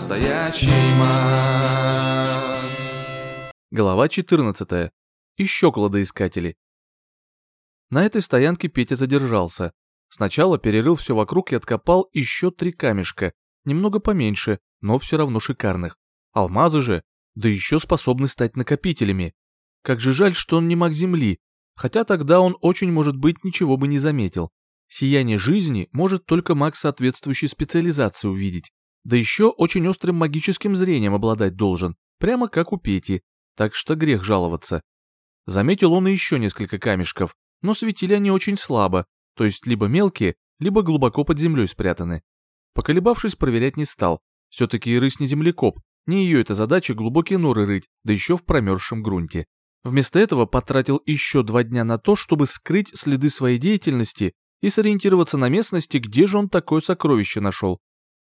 настоящий. Глава 14. Еще кладоискатели. На этой стоянке Петя задержался. Сначала перерыл все вокруг и откопал еще три камешка, немного поменьше, но все равно шикарных. Алмазы же, да еще способны стать накопителями. Как же жаль, что он не маг Земли, хотя тогда он очень, может быть, ничего бы не заметил. Сияние жизни может только маг соответствующей специализации увидеть. Да еще очень острым магическим зрением обладать должен, прямо как у Пети, так что грех жаловаться. Заметил он еще несколько камешков, но светили они очень слабо, то есть либо мелкие, либо глубоко под землей спрятаны. Поколебавшись, проверять не стал. Все-таки рысь не землекоп, не ее эта задача глубокие норы рыть, да еще в промерзшем грунте. Вместо этого потратил еще два дня на то, чтобы скрыть следы своей деятельности и сориентироваться на местности, где же он такое сокровище нашел.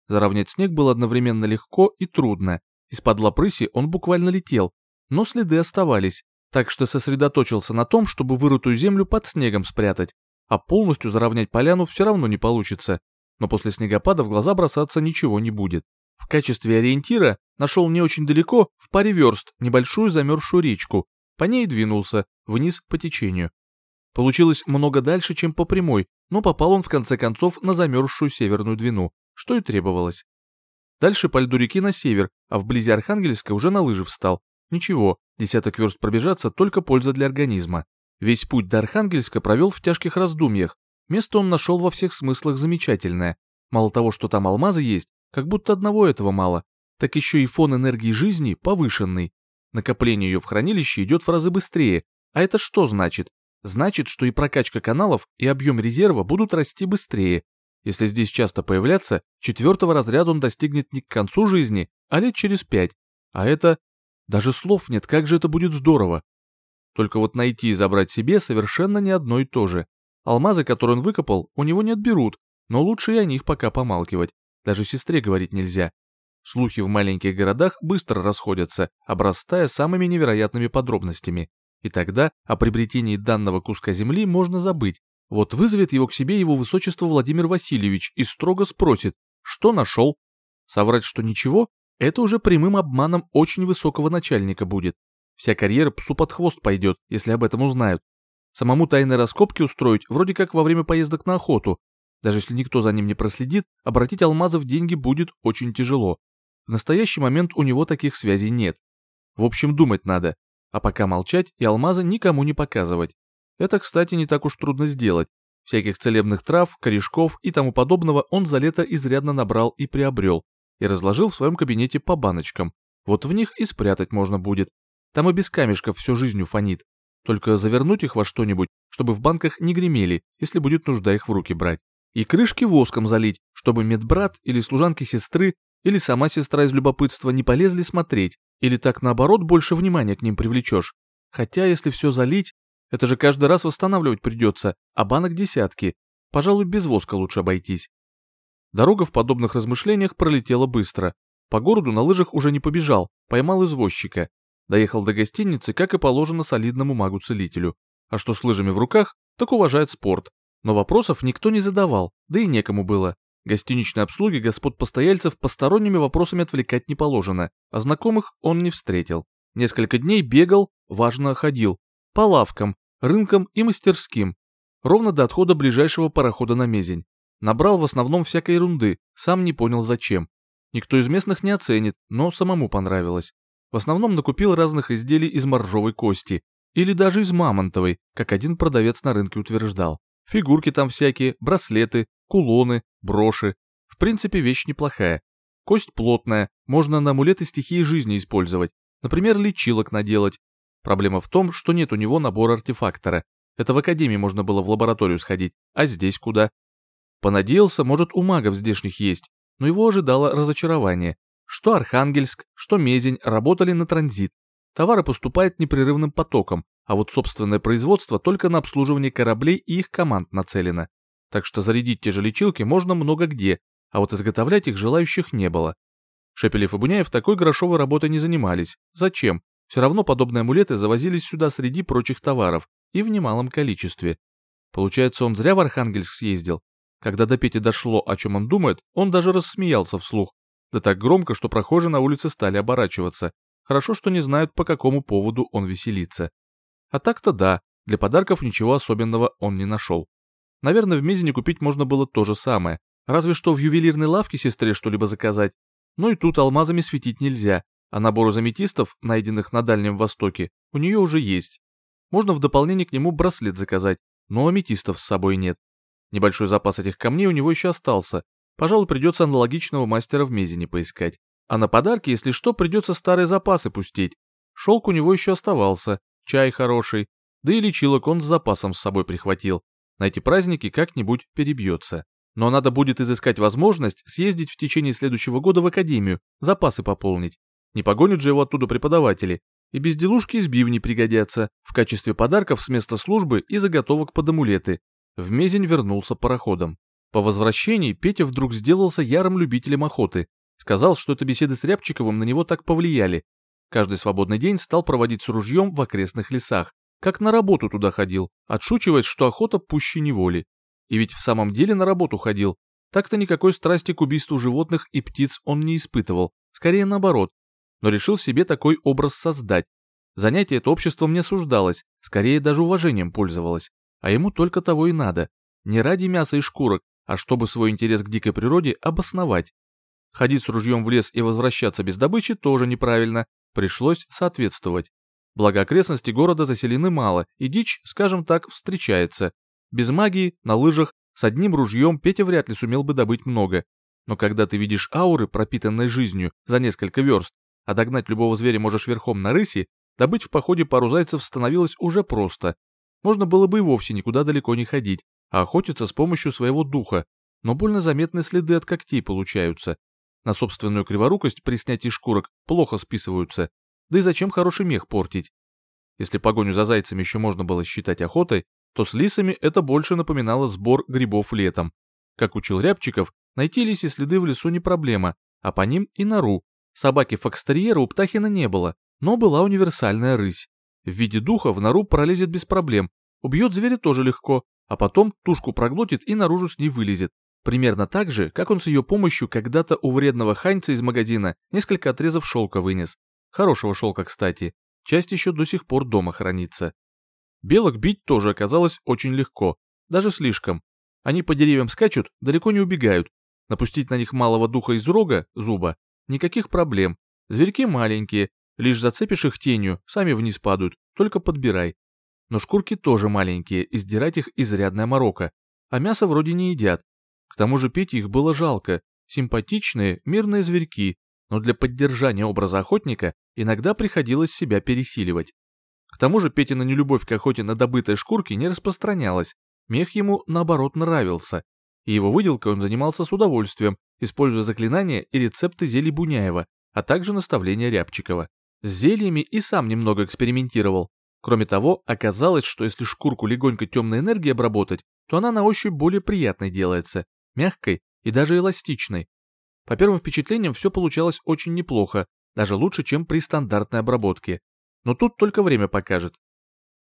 Заровнять снег было одновременно легко и трудно. Из-под лапрыси он буквально летел, но следы оставались, так что сосредоточился на том, чтобы вырытую землю под снегом спрятать, а полностью заровнять поляну все равно не получится, но после снегопада в глаза бросаться ничего не будет. В качестве ориентира нашел не очень далеко, в паре верст, небольшую замерзшую речку, по ней двинулся, вниз по течению. Получилось много дальше, чем по прямой, но попал он в конце концов на замерзшую северную двину, что и требовалось. Дальше по льду реки на север, а вблизи Архангельска уже на лыжи встал. Ничего, десяток верст пробежаться только польза для организма. Весь путь до Архангельска провел в тяжких раздумьях. Место он нашел во всех смыслах замечательное. Мало того, что там алмазы есть, как будто одного этого мало, так еще и фон энергии жизни повышенный. Накопление ее в хранилище идет в разы быстрее. А это что значит? Значит, что и прокачка каналов, и объем резерва будут расти быстрее. Если здесь часто появляться, четвертого разряда он достигнет не к концу жизни, а лет через пять. А это... Даже слов нет, как же это будет здорово. Только вот найти и забрать себе совершенно не одно и то же. Алмазы, которые он выкопал, у него не отберут, но лучше и о них пока помалкивать. Даже сестре говорить нельзя. Слухи в маленьких городах быстро расходятся, обрастая самыми невероятными подробностями. И тогда о приобретении данного куска земли можно забыть. Вот вызовет его к себе его высочество Владимир Васильевич и строго спросит, что нашел. Соврать, что ничего, это уже прямым обманом очень высокого начальника будет. Вся карьера псу под хвост пойдет, если об этом узнают. Самому тайные раскопки устроить, вроде как во время поездок на охоту. Даже если никто за ним не проследит, обратить алмазы в деньги будет очень тяжело. В настоящий момент у него таких связей нет. В общем, думать надо. А пока молчать и алмазы никому не показывать. Это, кстати, не так уж трудно сделать. Всяких целебных трав, корешков и тому подобного он за лето изрядно набрал и приобрел. И разложил в своем кабинете по баночкам. Вот в них и спрятать можно будет. Там и без камешков всю жизнью фонит. Только завернуть их во что-нибудь, чтобы в банках не гремели, если будет нужда их в руки брать. И крышки воском залить, чтобы медбрат или служанки сестры или сама сестра из любопытства не полезли смотреть, или так наоборот больше внимания к ним привлечешь. Хотя если все залить, это же каждый раз восстанавливать придется, а банок десятки. Пожалуй, без воска лучше обойтись. Дорога в подобных размышлениях пролетела быстро. По городу на лыжах уже не побежал, поймал извозчика. Доехал до гостиницы, как и положено солидному магу-целителю. А что с лыжами в руках, так уважает спорт. Но вопросов никто не задавал, да и некому было. Гостиничной обслуги господ постояльцев посторонними вопросами отвлекать не положено, а знакомых он не встретил. Несколько дней бегал, важно ходил, по лавкам, рынкам и мастерским, ровно до отхода ближайшего парохода на Мезень. Набрал в основном всякой ерунды, сам не понял зачем. Никто из местных не оценит, но самому понравилось. В основном накупил разных изделий из моржовой кости, или даже из мамонтовой, как один продавец на рынке утверждал. Фигурки там всякие, браслеты, кулоны, броши. В принципе, вещь неплохая. Кость плотная, можно на амулеты стихии жизни использовать. Например, лечилок наделать. Проблема в том, что нет у него набора артефактора. Это в академии можно было в лабораторию сходить, а здесь куда? Понадеялся, может, у магов здешних есть, но его ожидало разочарование. Что Архангельск, что Мезень работали на транзит. Товары поступают непрерывным потоком, а вот собственное производство только на обслуживание кораблей и их команд нацелено. Так что зарядить те же лечилки можно много где, а вот изготовлять их желающих не было. Шепелев и Буняев такой грошовой работой не занимались. Зачем? Все равно подобные амулеты завозились сюда среди прочих товаров, и в немалом количестве. Получается, он зря в Архангельск съездил. Когда до Пети дошло, о чем он думает, он даже рассмеялся вслух. Да так громко, что прохожие на улице стали оборачиваться. Хорошо, что не знают, по какому поводу он веселится. А так-то да, для подарков ничего особенного он не нашел. Наверное, в Мезине купить можно было то же самое. Разве что в ювелирной лавке сестре что-либо заказать. Но и тут алмазами светить нельзя, а набор из аметистов, найденных на Дальнем Востоке, у нее уже есть. Можно в дополнение к нему браслет заказать, но аметистов с собой нет. Небольшой запас этих камней у него еще остался. Пожалуй, придется аналогичного мастера в Мезине поискать. А на подарки, если что, придется старые запасы пустить. Шелк у него еще оставался, чай хороший, да и лечилок он с запасом с собой прихватил. На эти праздники как-нибудь перебьется. Но надо будет изыскать возможность съездить в течение следующего года в академию, запасы пополнить. Не погонят же его оттуда преподаватели. И безделушки из бивни пригодятся в качестве подарков с места службы и заготовок под амулеты. В Мезень вернулся пароходом. По возвращении Петя вдруг сделался ярым любителем охоты. Сказал, что это беседы с Рябчиковым на него так повлияли. Каждый свободный день стал проводить с ружьем в окрестных лесах. Как на работу туда ходил, отшучиваясь, что охота пуще неволи. И ведь в самом деле на работу ходил. Так-то никакой страсти к убийству животных и птиц он не испытывал. Скорее наоборот, но решил себе такой образ создать. Занятие это обществом не осуждалось, скорее даже уважением пользовалось. А ему только того и надо. Не ради мяса и шкурок, а чтобы свой интерес к дикой природе обосновать. Ходить с ружьем в лес и возвращаться без добычи тоже неправильно, пришлось соответствовать. Благо окрестности города заселены мало, и дичь, скажем так, встречается. Без магии, на лыжах, с одним ружьем Петя вряд ли сумел бы добыть много. Но когда ты видишь ауры, пропитанной жизнью, за несколько верст, а догнать любого зверя можешь верхом на рыси, добыть в походе пару зайцев становилось уже просто. Можно было бы и вовсе никуда далеко не ходить, а охотиться с помощью своего духа, но больно заметные следы от когтей получаются. На собственную криворукость при снятии шкурок плохо списываются, да и зачем хороший мех портить? Если погоню за зайцами еще можно было считать охотой, то с лисами это больше напоминало сбор грибов летом. Как учил Рябчиков, найти лиси следы в лесу не проблема, а по ним и нору, Собаки фокстерьера у Птахина не было, но была универсальная рысь. В виде духа в нору пролезет без проблем, убьет зверя тоже легко, а потом тушку проглотит и наружу с ней вылезет. Примерно так же, как он с ее помощью когда-то у вредного ханьца из магазина несколько отрезов шелка вынес. Хорошего шелка, кстати. Часть еще до сих пор дома хранится. Белок бить тоже оказалось очень легко, даже слишком. Они по деревьям скачут, далеко не убегают. Напустить на них малого духа из рога, зуба, Никаких проблем. Зверьки маленькие, лишь зацепишь их тенью, сами вниз падают, только подбирай. Но шкурки тоже маленькие, и сдирать их изрядная морока. А мясо вроде не едят. К тому же пить их было жалко. Симпатичные, мирные зверьки, но для поддержания образа охотника иногда приходилось себя пересиливать. К тому же Петина нелюбовь к охоте на добытой шкурки не распространялась. Мех ему, наоборот, нравился. И его выделкой он занимался с удовольствием, используя заклинания и рецепты зелий Буняева, а также наставления Рябчикова. С зельями и сам немного экспериментировал. Кроме того, оказалось, что если шкурку легонько темной энергией обработать, то она на ощупь более приятной делается, мягкой и даже эластичной. По первым впечатлениям все получалось очень неплохо, даже лучше, чем при стандартной обработке. Но тут только время покажет.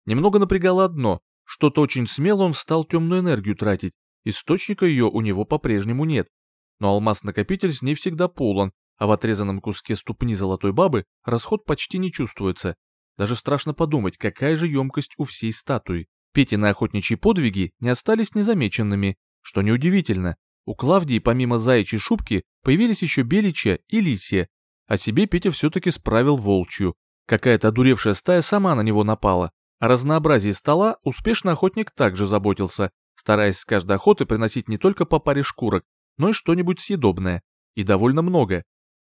Немного напрягало одно, что-то очень смело он стал темную энергию тратить, источника ее у него по-прежнему нет но алмаз-накопитель с ней всегда полон, а в отрезанном куске ступни золотой бабы расход почти не чувствуется. Даже страшно подумать, какая же емкость у всей статуи. Петины охотничьи подвиги не остались незамеченными, что неудивительно. У Клавдии помимо заячьей шубки появились еще беличья и лисья, а себе Петя все-таки справил волчью. Какая-то одуревшая стая сама на него напала. О разнообразии стола успешно охотник также заботился, стараясь с каждой охоты приносить не только по паре шкурок, но и что-нибудь съедобное. И довольно много.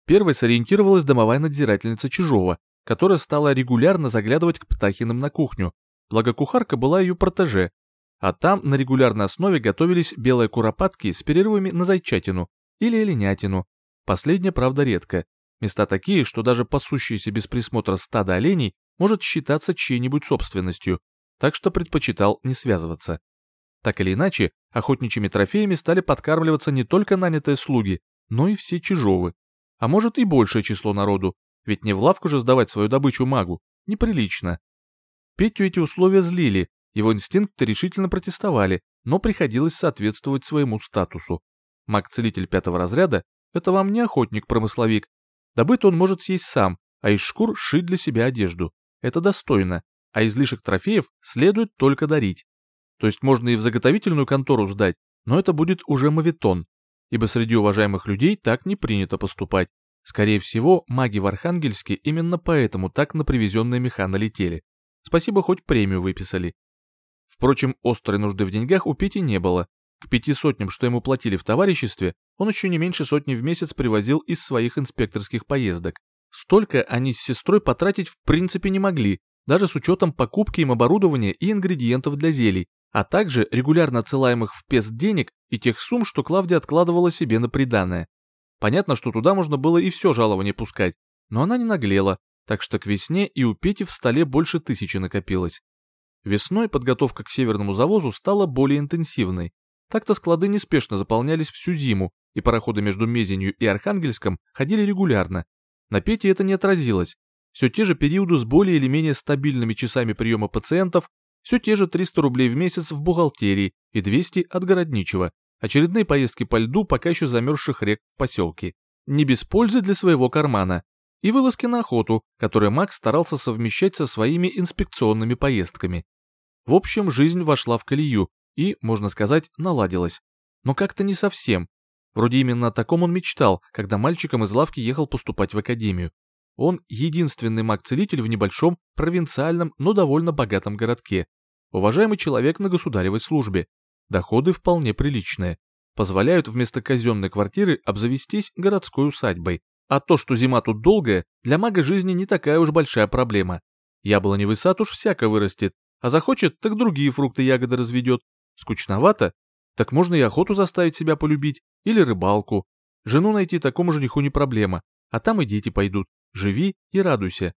Первой сориентировалась домовая надзирательница Чижова, которая стала регулярно заглядывать к Птахиным на кухню, благо кухарка была ее протеже, а там на регулярной основе готовились белые куропатки с перерывами на зайчатину или оленятину. Последнее, правда, редко. Места такие, что даже пасущиеся без присмотра стадо оленей может считаться чьей-нибудь собственностью, так что предпочитал не связываться. Так или иначе, охотничьими трофеями стали подкармливаться не только нанятые слуги, но и все чижовы. А может и большее число народу, ведь не в лавку же сдавать свою добычу магу, неприлично. Петю эти условия злили, его инстинкты решительно протестовали, но приходилось соответствовать своему статусу. Маг-целитель пятого разряда Это вам не охотник-промысловик. Добыт он может съесть сам, а из шкур шить для себя одежду. Это достойно, а излишек трофеев следует только дарить. То есть можно и в заготовительную контору сдать, но это будет уже мавитон, ибо среди уважаемых людей так не принято поступать. Скорее всего, маги в Архангельске именно поэтому так на привезенные меха налетели. Спасибо, хоть премию выписали. Впрочем, острой нужды в деньгах у Пети не было. К пяти сотням, что ему платили в товариществе, он еще не меньше сотни в месяц привозил из своих инспекторских поездок. Столько они с сестрой потратить в принципе не могли, даже с учетом покупки им оборудования и ингредиентов для зелий, а также регулярно отсылаемых в ПЕС денег и тех сумм, что Клавдия откладывала себе на приданое. Понятно, что туда можно было и все жалование пускать, но она не наглела, так что к весне и у Пети в столе больше тысячи накопилось. Весной подготовка к северному завозу стала более интенсивной. Так-то склады неспешно заполнялись всю зиму, и пароходы между Мезенью и Архангельском ходили регулярно. На Пете это не отразилось. Все те же периоды с более или менее стабильными часами приема пациентов, все те же 300 рублей в месяц в бухгалтерии и 200 от городничего, очередные поездки по льду пока еще замерзших рек в поселке. Не без пользы для своего кармана. И вылазки на охоту, которые Макс старался совмещать со своими инспекционными поездками. В общем, жизнь вошла в колею и, можно сказать, наладилась. Но как-то не совсем. Вроде именно о таком он мечтал, когда мальчиком из лавки ехал поступать в академию. Он единственный маг-целитель в небольшом, провинциальном, но довольно богатом городке. Уважаемый человек на государевой службе, Доходы вполне приличные. Позволяют вместо казенной квартиры обзавестись городской усадьбой. А то, что зима тут долгая, для мага жизни не такая уж большая проблема. Яблоневый сад уж всяко вырастет, а захочет, так другие фрукты ягоды разведет. Скучновато? Так можно и охоту заставить себя полюбить, или рыбалку. Жену найти такому жениху не проблема, а там и дети пойдут. Живи и радуйся.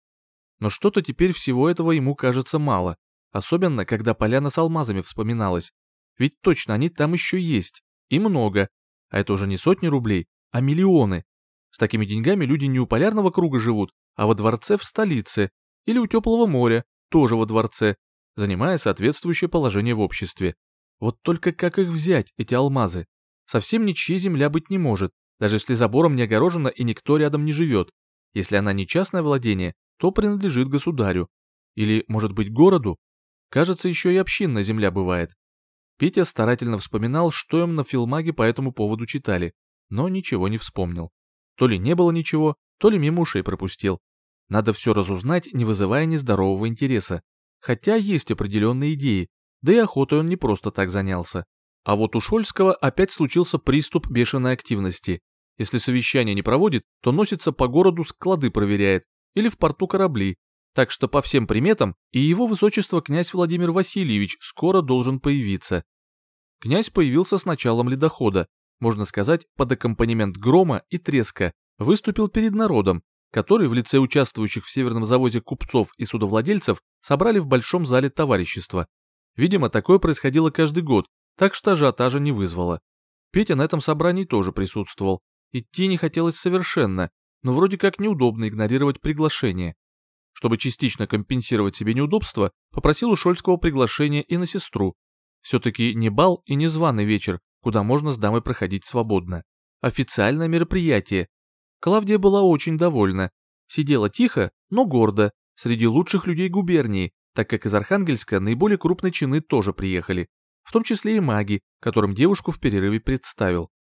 Но что-то теперь всего этого ему кажется мало, особенно когда поляна с алмазами вспоминалась. Ведь точно они там еще есть. И много. А это уже не сотни рублей, а миллионы. С такими деньгами люди не у полярного круга живут, а во дворце в столице. Или у теплого моря, тоже во дворце, занимая соответствующее положение в обществе. Вот только как их взять, эти алмазы? Совсем ничья земля быть не может, даже если забором не огорожена и никто рядом не живет. Если она не частное владение, то принадлежит государю. Или, может быть, городу? Кажется, еще и общинная земля бывает. Петя старательно вспоминал, что им на филмаге по этому поводу читали, но ничего не вспомнил. То ли не было ничего, то ли мимо ушей пропустил. Надо все разузнать, не вызывая нездорового интереса. Хотя есть определенные идеи, да и охотой он не просто так занялся. А вот у Шольского опять случился приступ бешеной активности. Если совещание не проводит, то носится по городу склады проверяет, или в порту корабли. Так что по всем приметам и его высочество князь Владимир Васильевич скоро должен появиться. Князь появился с началом ледохода, можно сказать, под аккомпанемент грома и треска, выступил перед народом, который в лице участвующих в северном завозе купцов и судовладельцев собрали в большом зале товарищества. Видимо, такое происходило каждый год, так что ажиотажа не вызвало. Петя на этом собрании тоже присутствовал. Идти не хотелось совершенно, но вроде как неудобно игнорировать приглашение. Чтобы частично компенсировать себе неудобства, попросил у Шольского приглашение и на сестру, все-таки не бал и не званый вечер, куда можно с дамой проходить свободно. Официальное мероприятие. Клавдия была очень довольна. Сидела тихо, но гордо, среди лучших людей губернии, так как из Архангельска наиболее крупные чины тоже приехали, в том числе и маги, которым девушку в перерыве представил.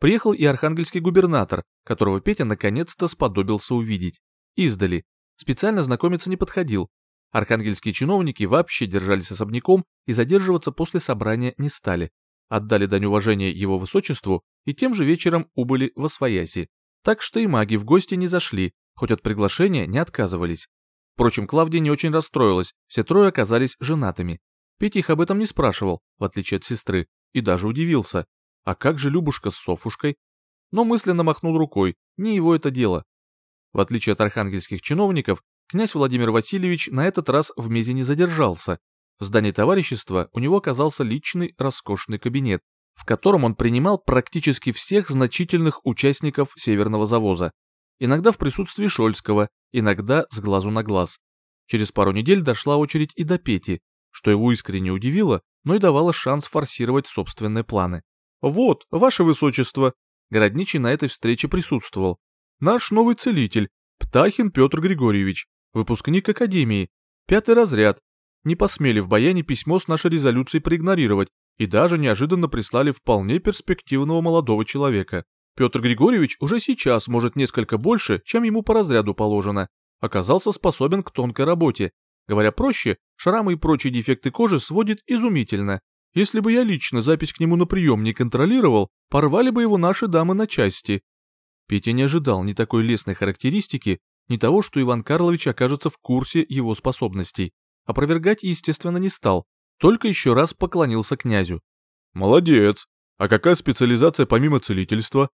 Приехал и архангельский губернатор, которого Петя наконец-то сподобился увидеть. Издали. Специально знакомиться не подходил, Архангельские чиновники вообще держались особняком и задерживаться после собрания не стали. Отдали дань уважения его высочеству и тем же вечером убыли во свояси. Так что и маги в гости не зашли, хоть от приглашения не отказывались. Впрочем, Клавдия не очень расстроилась, все трое оказались женатыми. Петя их об этом не спрашивал, в отличие от сестры, и даже удивился. А как же Любушка с Софушкой? Но мысленно махнул рукой, не его это дело. В отличие от архангельских чиновников, Князь Владимир Васильевич на этот раз в Мезе не задержался. В здании товарищества у него оказался личный роскошный кабинет, в котором он принимал практически всех значительных участников северного завоза. Иногда в присутствии Шольского, иногда с глазу на глаз. Через пару недель дошла очередь и до Пети, что его искренне удивило, но и давало шанс форсировать собственные планы. «Вот, ваше высочество!» Городничий на этой встрече присутствовал. Наш новый целитель, Птахин Петр Григорьевич, выпускник Академии, пятый разряд. Не посмели в баяне письмо с нашей резолюцией проигнорировать и даже неожиданно прислали вполне перспективного молодого человека. Петр Григорьевич уже сейчас может несколько больше, чем ему по разряду положено. Оказался способен к тонкой работе. Говоря проще, шрамы и прочие дефекты кожи сводит изумительно. Если бы я лично запись к нему на прием не контролировал, порвали бы его наши дамы на части. Петя не ожидал ни такой лестной характеристики, ни того, что Иван Карлович окажется в курсе его способностей. Опровергать, естественно, не стал, только еще раз поклонился князю. «Молодец! А какая специализация помимо целительства?»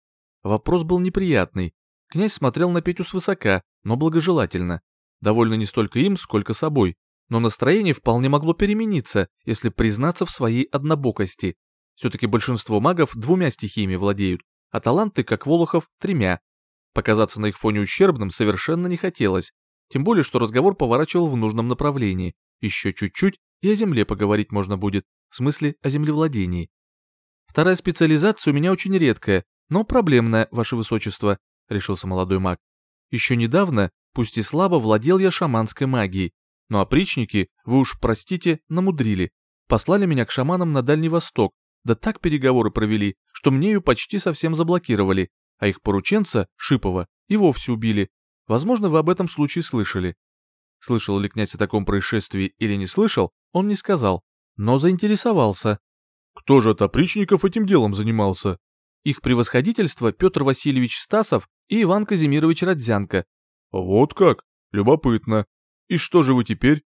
Вопрос был неприятный. Князь смотрел на Петю свысока, но благожелательно. Довольно не столько им, сколько собой. Но настроение вполне могло перемениться, если признаться в своей однобокости. Все-таки большинство магов двумя стихиями владеют, а таланты, как Волохов, тремя. Показаться на их фоне ущербным совершенно не хотелось. Тем более, что разговор поворачивал в нужном направлении. Еще чуть-чуть, и о земле поговорить можно будет, в смысле о землевладении. Вторая специализация у меня очень редкая, но проблемная, ваше высочество, решился молодой маг. Еще недавно, пусть и слабо, владел я шаманской магией, но опричники, вы уж простите, намудрили. Послали меня к шаманам на Дальний Восток, да так переговоры провели, что мне ее почти совсем заблокировали, а их порученца, Шипова, и вовсе убили. Возможно, вы об этом случае слышали. Слышал ли князь о таком происшествии или не слышал, он не сказал, но заинтересовался. Кто же от опричников этим делом занимался? Их превосходительство Петр Васильевич Стасов и Иван Казимирович Родзянко. Вот как? Любопытно. И что же вы теперь?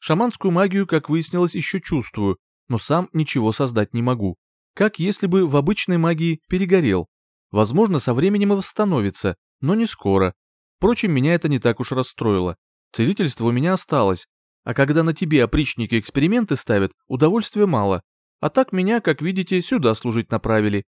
Шаманскую магию, как выяснилось, еще чувствую, но сам ничего создать не могу. Как если бы в обычной магии перегорел. Возможно, со временем и восстановится, но не скоро. Впрочем, меня это не так уж расстроило. Целительство у меня осталось, а когда на тебе опричники эксперименты ставят, удовольствия мало. А так меня, как видите, сюда служить направили.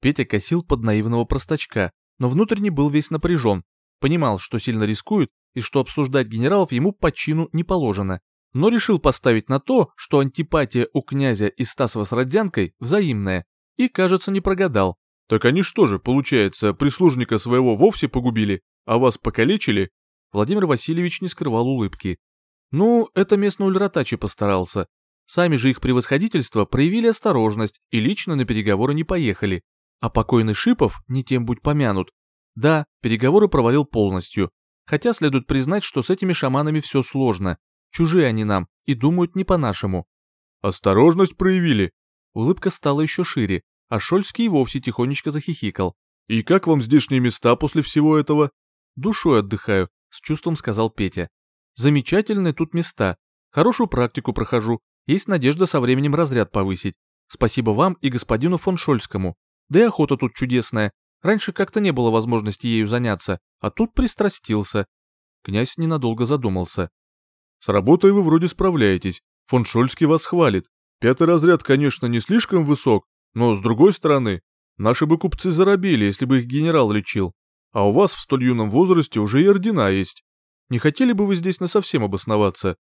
Петя косил под наивного простачка, но внутренне был весь напряжен. Понимал, что сильно рискует и что обсуждать генералов ему по чину не положено. Но решил поставить на то, что антипатия у князя и Стасова с Родзянкой взаимная. И, кажется, не прогадал. Так они что же, получается, прислужника своего вовсе погубили, а вас покалечили? Владимир Васильевич не скрывал улыбки. Ну, это местный Ульратачи постарался. Сами же их превосходительство проявили осторожность и лично на переговоры не поехали. А покойный Шипов, не тем будь помянут. Да, переговоры провалил полностью. Хотя следует признать, что с этими шаманами все сложно. Чужие они нам и думают не по-нашему. Осторожность проявили. Улыбка стала еще шире, а Шольский вовсе тихонечко захихикал. И как вам здешние места после всего этого? Душой отдыхаю, с чувством сказал Петя. Замечательные тут места. Хорошую практику прохожу. Есть надежда со временем разряд повысить. Спасибо вам и господину фон Шольскому. Да и охота тут чудесная. Раньше как-то не было возможности ею заняться, а тут пристрастился. Князь ненадолго задумался. С работой вы вроде справляетесь. Фон Шольский вас хвалит. Пятый разряд, конечно, не слишком высок, но с другой стороны, наши бы купцы заробили, если бы их генерал лечил. А у вас в столь юном возрасте уже и ордена есть. Не хотели бы вы здесь насовсем обосноваться?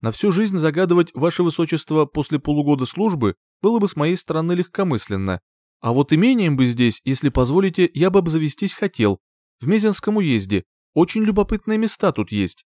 На всю жизнь загадывать ваше высочество после полугода службы было бы с моей стороны легкомысленно. А вот имением бы здесь, если позволите, я бы обзавестись хотел. В Мезенском уезде. Очень любопытные места тут есть.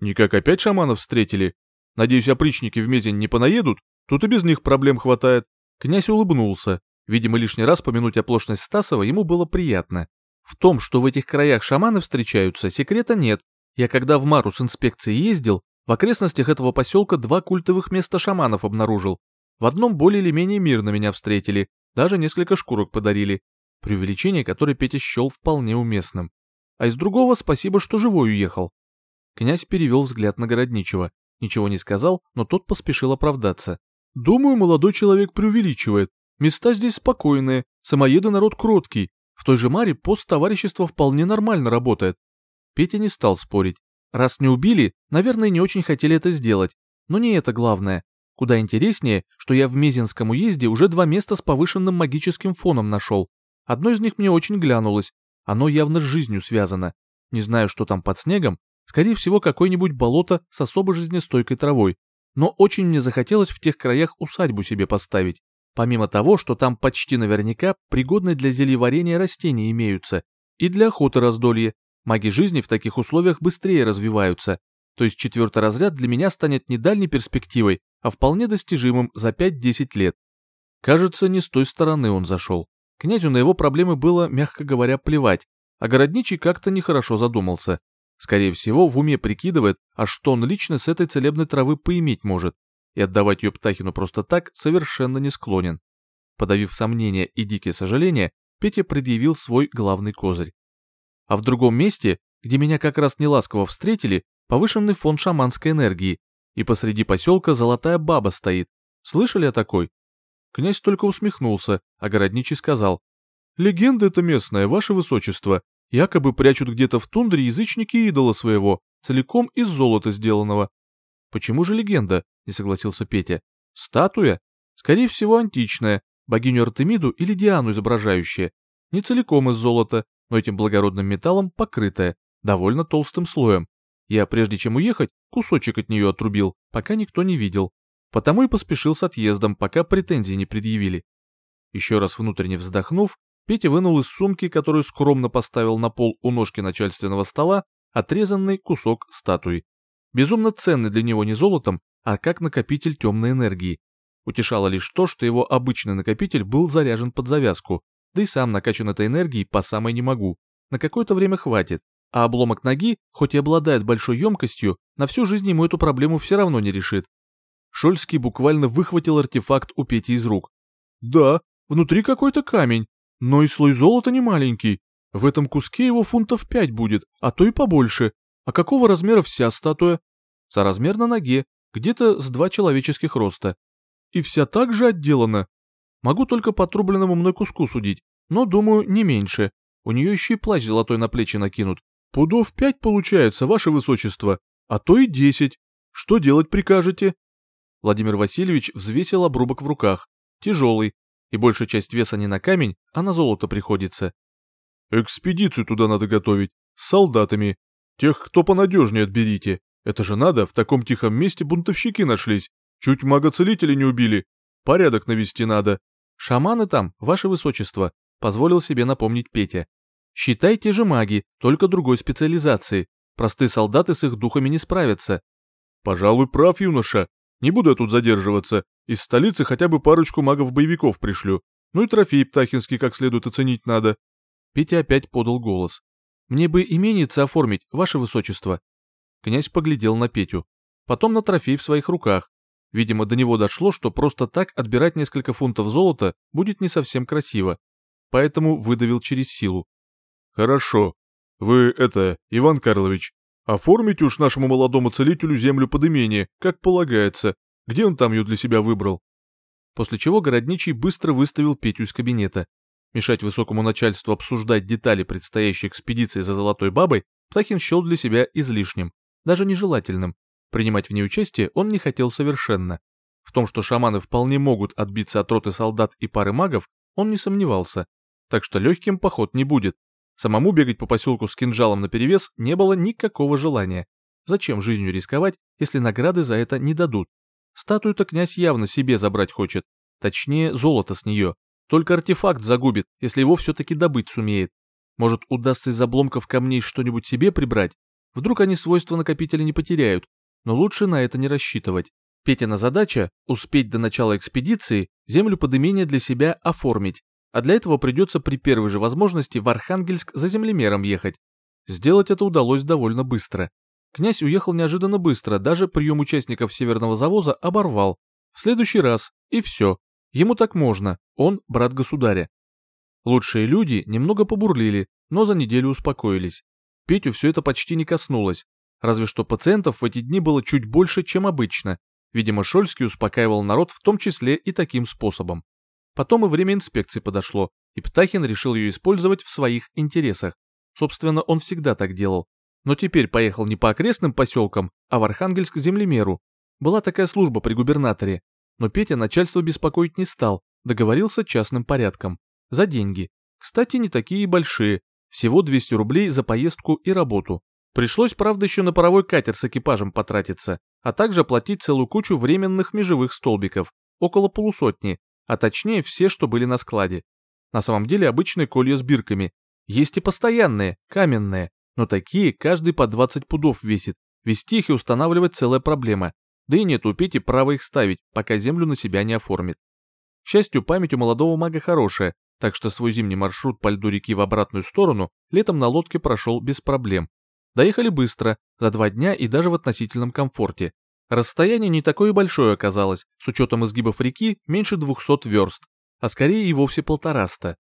Никак опять шаманов встретили? Надеюсь, опричники в Мезень не понаедут? Тут и без них проблем хватает. Князь улыбнулся. Видимо, лишний раз помянуть оплошность Стасова ему было приятно. В том, что в этих краях шаманы встречаются, секрета нет. Я когда в Мару с инспекцией ездил, в окрестностях этого поселка два культовых места шаманов обнаружил. В одном более или менее мирно меня встретили, даже несколько шкурок подарили. Преувеличение, которое Петя счел вполне уместным. А из другого спасибо, что живой уехал. Князь перевел взгляд на Городничего. Ничего не сказал, но тот поспешил оправдаться. «Думаю, молодой человек преувеличивает. Места здесь спокойные, самоеды народ кроткий. В той же Маре пост товарищества вполне нормально работает. Петя не стал спорить. Раз не убили, наверное, не очень хотели это сделать. Но не это главное. Куда интереснее, что я в Мезенском уезде уже два места с повышенным магическим фоном нашел. Одно из них мне очень глянулось. Оно явно с жизнью связано. Не знаю, что там под снегом. Скорее всего, какое-нибудь болото с особо жизнестойкой травой. Но очень мне захотелось в тех краях усадьбу себе поставить. Помимо того, что там почти наверняка пригодные для зельеварения растения имеются, и для охоты раздолье, маги жизни в таких условиях быстрее развиваются, то есть четвертый разряд для меня станет не дальней перспективой, а вполне достижимым за 5-10 лет. Кажется, не с той стороны он зашел. Князю на его проблемы было, мягко говоря, плевать, а городничий как-то нехорошо задумался. Скорее всего, в уме прикидывает, а что он лично с этой целебной травы поиметь может, и отдавать ее Птахину просто так совершенно не склонен. Подавив сомнения и дикие сожаления, Петя предъявил свой главный козырь. А в другом месте, где меня как раз неласково встретили, повышенный фон шаманской энергии, и посреди поселка золотая баба стоит. Слышали о такой? Князь только усмехнулся, а городничий сказал, «Легенда это местная, ваше высочество, якобы прячут где-то в тундре язычники идола своего, целиком из золота сделанного». «Почему же легенда?» — не согласился Петя. «Статуя? Скорее всего, античная, богиню Артемиду или Диану изображающая. Не целиком из золота, но этим благородным металлом покрытая, довольно толстым слоем. Я, прежде чем уехать, кусочек от нее отрубил, пока никто не видел. Потому и поспешил с отъездом, пока претензий не предъявили. Еще раз внутренне вздохнув, Петя вынул из сумки, которую скромно поставил на пол у ножки начальственного стола, отрезанный кусок статуи. Безумно ценный для него не золотом, а как накопитель темной энергии. Утешало лишь то, что его обычный накопитель был заряжен под завязку, да и сам накачан этой энергией по самой не могу. На какое-то время хватит, а обломок ноги, хоть и обладает большой емкостью, на всю жизнь ему эту проблему все равно не решит. Шольский буквально выхватил артефакт у Пети из рук. «Да, внутри какой-то камень, но и слой золота не маленький. В этом куске его фунтов пять будет, а то и побольше. А какого размера вся статуя?» «Соразмерно ноге, где-то с два человеческих роста. И вся так же отделана. Могу только по отрубленному мной куску судить, но, думаю, не меньше. У нее еще и плащ золотой на плечи накинут. Пудов пять получается, ваше высочество, а то и десять. Что делать прикажете?» Владимир Васильевич взвесил обрубок в руках. Тяжелый, и большая часть веса не на камень, а на золото приходится. «Экспедицию туда надо готовить, с солдатами. Тех, кто понадежнее отберите. Это же надо, в таком тихом месте бунтовщики нашлись. Чуть мага-целителя не убили. Порядок навести надо. Шаманы там, ваше высочество, позволил себе напомнить Петя. Считайте же маги, только другой специализации. Простые солдаты с их духами не справятся. Пожалуй, прав юноша. Не буду я тут задерживаться. Из столицы хотя бы парочку магов-боевиков пришлю. Ну и трофей птахинский как следует оценить надо. Петя опять подал голос. Мне бы именица оформить, ваше высочество. Князь поглядел на Петю. Потом на трофей в своих руках. Видимо, до него дошло, что просто так отбирать несколько фунтов золота будет не совсем красиво. Поэтому выдавил через силу. «Хорошо. Вы, это, Иван Карлович, оформите уж нашему молодому целителю землю под имение, как полагается. Где он там ее для себя выбрал?» После чего городничий быстро выставил Петю из кабинета. Мешать высокому начальству обсуждать детали предстоящей экспедиции за Золотой Бабой Птахин счел для себя излишним, даже нежелательным. Принимать в ней участие он не хотел совершенно. В том, что шаманы вполне могут отбиться от роты солдат и пары магов, он не сомневался. Так что легким поход не будет. Самому бегать по поселку с кинжалом наперевес не было никакого желания. Зачем жизнью рисковать, если награды за это не дадут? Статую-то князь явно себе забрать хочет. Точнее, золото с нее. Только артефакт загубит, если его все-таки добыть сумеет. Может, удастся из обломков камней что-нибудь себе прибрать? Вдруг они свойства накопителя не потеряют, но лучше на это не рассчитывать. Петина задача – успеть до начала экспедиции землю под для себя оформить, а для этого придется при первой же возможности в Архангельск за землемером ехать. Сделать это удалось довольно быстро. Князь уехал неожиданно быстро, даже прием участников северного завоза оборвал. В следующий раз, и все. Ему так можно, он брат государя. Лучшие люди немного побурлили, но за неделю успокоились. Петю все это почти не коснулось, Разве что пациентов в эти дни было чуть больше, чем обычно. Видимо, Шольский успокаивал народ в том числе и таким способом. Потом и время инспекции подошло, и Птахин решил ее использовать в своих интересах. Собственно, он всегда так делал. Но теперь поехал не по окрестным поселкам, а в Архангельск землемеру. Была такая служба при губернаторе. Но Петя начальство беспокоить не стал, договорился частным порядком. За деньги. Кстати, не такие большие. Всего 200 рублей за поездку и работу. Пришлось, правда, еще на паровой катер с экипажем потратиться, а также оплатить целую кучу временных межевых столбиков, около полусотни, а точнее все, что были на складе. На самом деле обычные колья с бирками. Есть и постоянные, каменные, но такие каждый по 20 пудов весит. Вести их и устанавливать целая проблема. Да и нет у Пети права их ставить, пока землю на себя не оформит. К счастью, память у молодого мага хорошая, так что свой зимний маршрут по льду реки в обратную сторону летом на лодке прошел без проблем. Доехали быстро, за два дня и даже в относительном комфорте. Расстояние не такое большое оказалось, с учетом изгибов реки меньше 200 верст, а скорее и вовсе полтораста.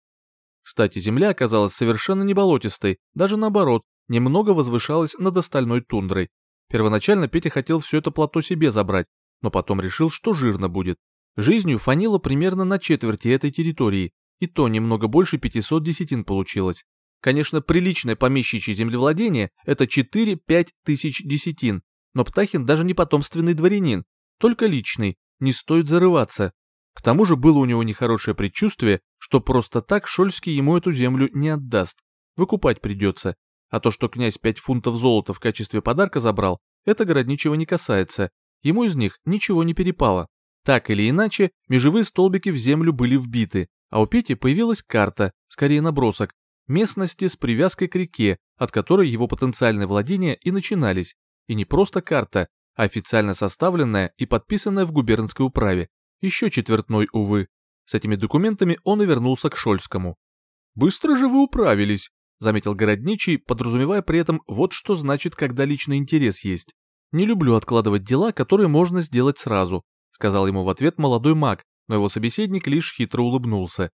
Кстати, земля оказалась совершенно не болотистой, даже наоборот, немного возвышалась над остальной тундрой. Первоначально Петя хотел все это плато себе забрать, но потом решил, что жирно будет. Жизнью фанило примерно на четверти этой территории, и то немного больше 500 десятин получилось. Конечно, приличное помещичье землевладение – это 4-5 тысяч десятин, но Птахин даже не потомственный дворянин, только личный, не стоит зарываться. К тому же было у него нехорошее предчувствие, что просто так Шольский ему эту землю не отдаст, выкупать придется. А то, что князь 5 фунтов золота в качестве подарка забрал, это городничего не касается, ему из них ничего не перепало. Так или иначе, межевые столбики в землю были вбиты, а у Пети появилась карта, скорее набросок, местности с привязкой к реке, от которой его потенциальные владения и начинались. И не просто карта, а официально составленная и подписанная в губернской управе. Еще четвертной, увы. С этими документами он и вернулся к Шольскому. «Быстро же вы управились», — заметил городничий, подразумевая при этом вот что значит, когда личный интерес есть. «Не люблю откладывать дела, которые можно сделать сразу», сказал ему в ответ молодой маг, но его собеседник лишь хитро улыбнулся.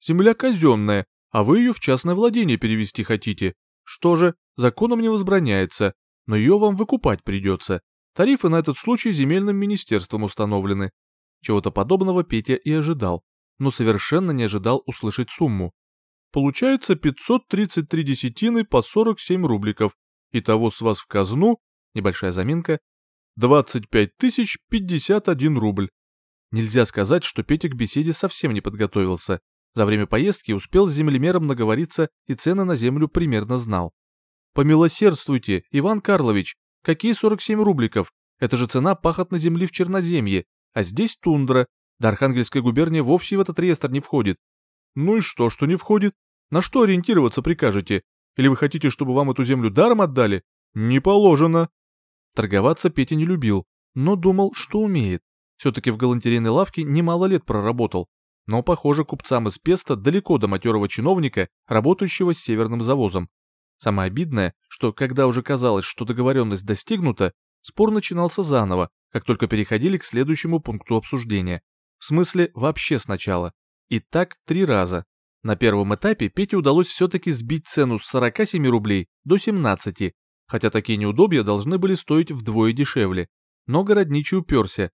«Земля казенная, а вы ее в частное владение перевести хотите. Что же, законом не возбраняется, но ее вам выкупать придется. Тарифы на этот случай земельным министерством установлены». Чего-то подобного Петя и ожидал, но совершенно не ожидал услышать сумму. Получается 533 десятины по 47 рубликов. Итого с вас в казну, небольшая заминка, 25 тысяч 51 рубль. Нельзя сказать, что Петя к беседе совсем не подготовился. За время поездки успел с землемером наговориться и цены на землю примерно знал. «Помилосердствуйте, Иван Карлович, какие 47 рубликов? Это же цена пахотной земли в Черноземье, а здесь тундра. До Архангельской губернии вовсе в этот реестр не входит». «Ну и что, что не входит? На что ориентироваться прикажете? Или вы хотите, чтобы вам эту землю даром отдали? Не положено». Торговаться Петя не любил, но думал, что умеет. Все-таки в галантерейной лавке немало лет проработал. Но, похоже, купцам из Песта далеко до матерого чиновника, работающего с северным завозом. Самое обидное, что когда уже казалось, что договоренность достигнута, спор начинался заново, как только переходили к следующему пункту обсуждения. В смысле, вообще сначала. И так три раза. На первом этапе Пете удалось все-таки сбить цену с 47 рублей до 17, хотя такие неудобья должны были стоить вдвое дешевле. Но городничий уперся.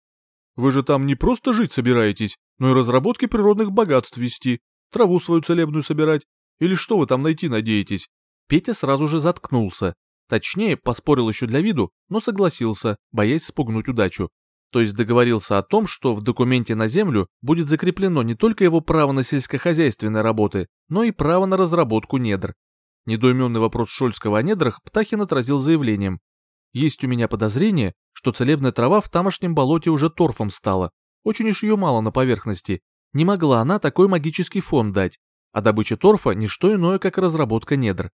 «Вы же там не просто жить собираетесь, но и разработки природных богатств вести, траву свою целебную собирать, или что вы там найти надеетесь?» Петя сразу же заткнулся. Точнее, поспорил еще для виду, но согласился, боясь спугнуть удачу. То есть договорился о том, что в документе на землю будет закреплено не только его право на сельскохозяйственные работы, но и право на разработку недр. Недоуменный вопрос Шольского о недрах Птахин отразил заявлением. «Есть у меня подозрение, что целебная трава в тамошнем болоте уже торфом стала. Очень уж ее мало на поверхности. Не могла она такой магический фон дать. А добыча торфа – не что иное, как разработка недр.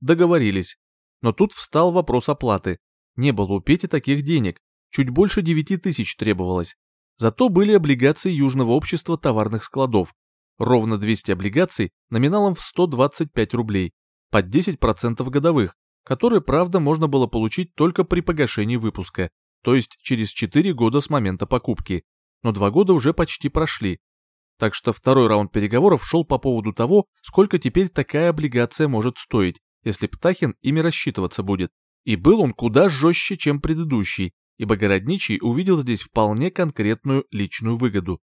Договорились. Но тут встал вопрос оплаты. Не было у Пети таких денег. Чуть больше 9 тысяч требовалось. Зато были облигации Южного общества товарных складов. Ровно 200 облигаций номиналом в 125 рублей под 10% годовых, которые, правда, можно было получить только при погашении выпуска, то есть через 4 года с момента покупки. Но два года уже почти прошли. Так что второй раунд переговоров шел по поводу того, сколько теперь такая облигация может стоить, если Птахин ими рассчитываться будет. И был он куда жестче, чем предыдущий, ибо Городничий увидел здесь вполне конкретную личную выгоду.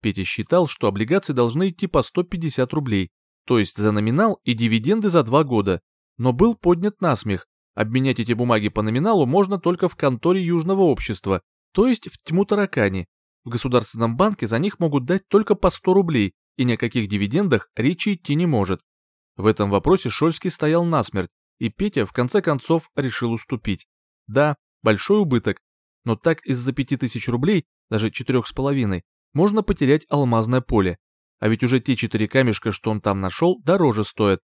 Петя считал, что облигации должны идти по 150 рублей, то есть за номинал и дивиденды за два года, но был поднят насмех. Обменять эти бумаги по номиналу можно только в конторе Южного общества, то есть в тьму таракани. В Государственном банке за них могут дать только по 100 рублей, и ни о каких дивидендах речи идти не может. В этом вопросе Шольский стоял насмерть, и Петя в конце концов решил уступить. Да, большой убыток, но так из-за 5000 рублей, даже четырех с половиной, можно потерять алмазное поле. А ведь уже те четыре камешка, что он там нашел, дороже стоят.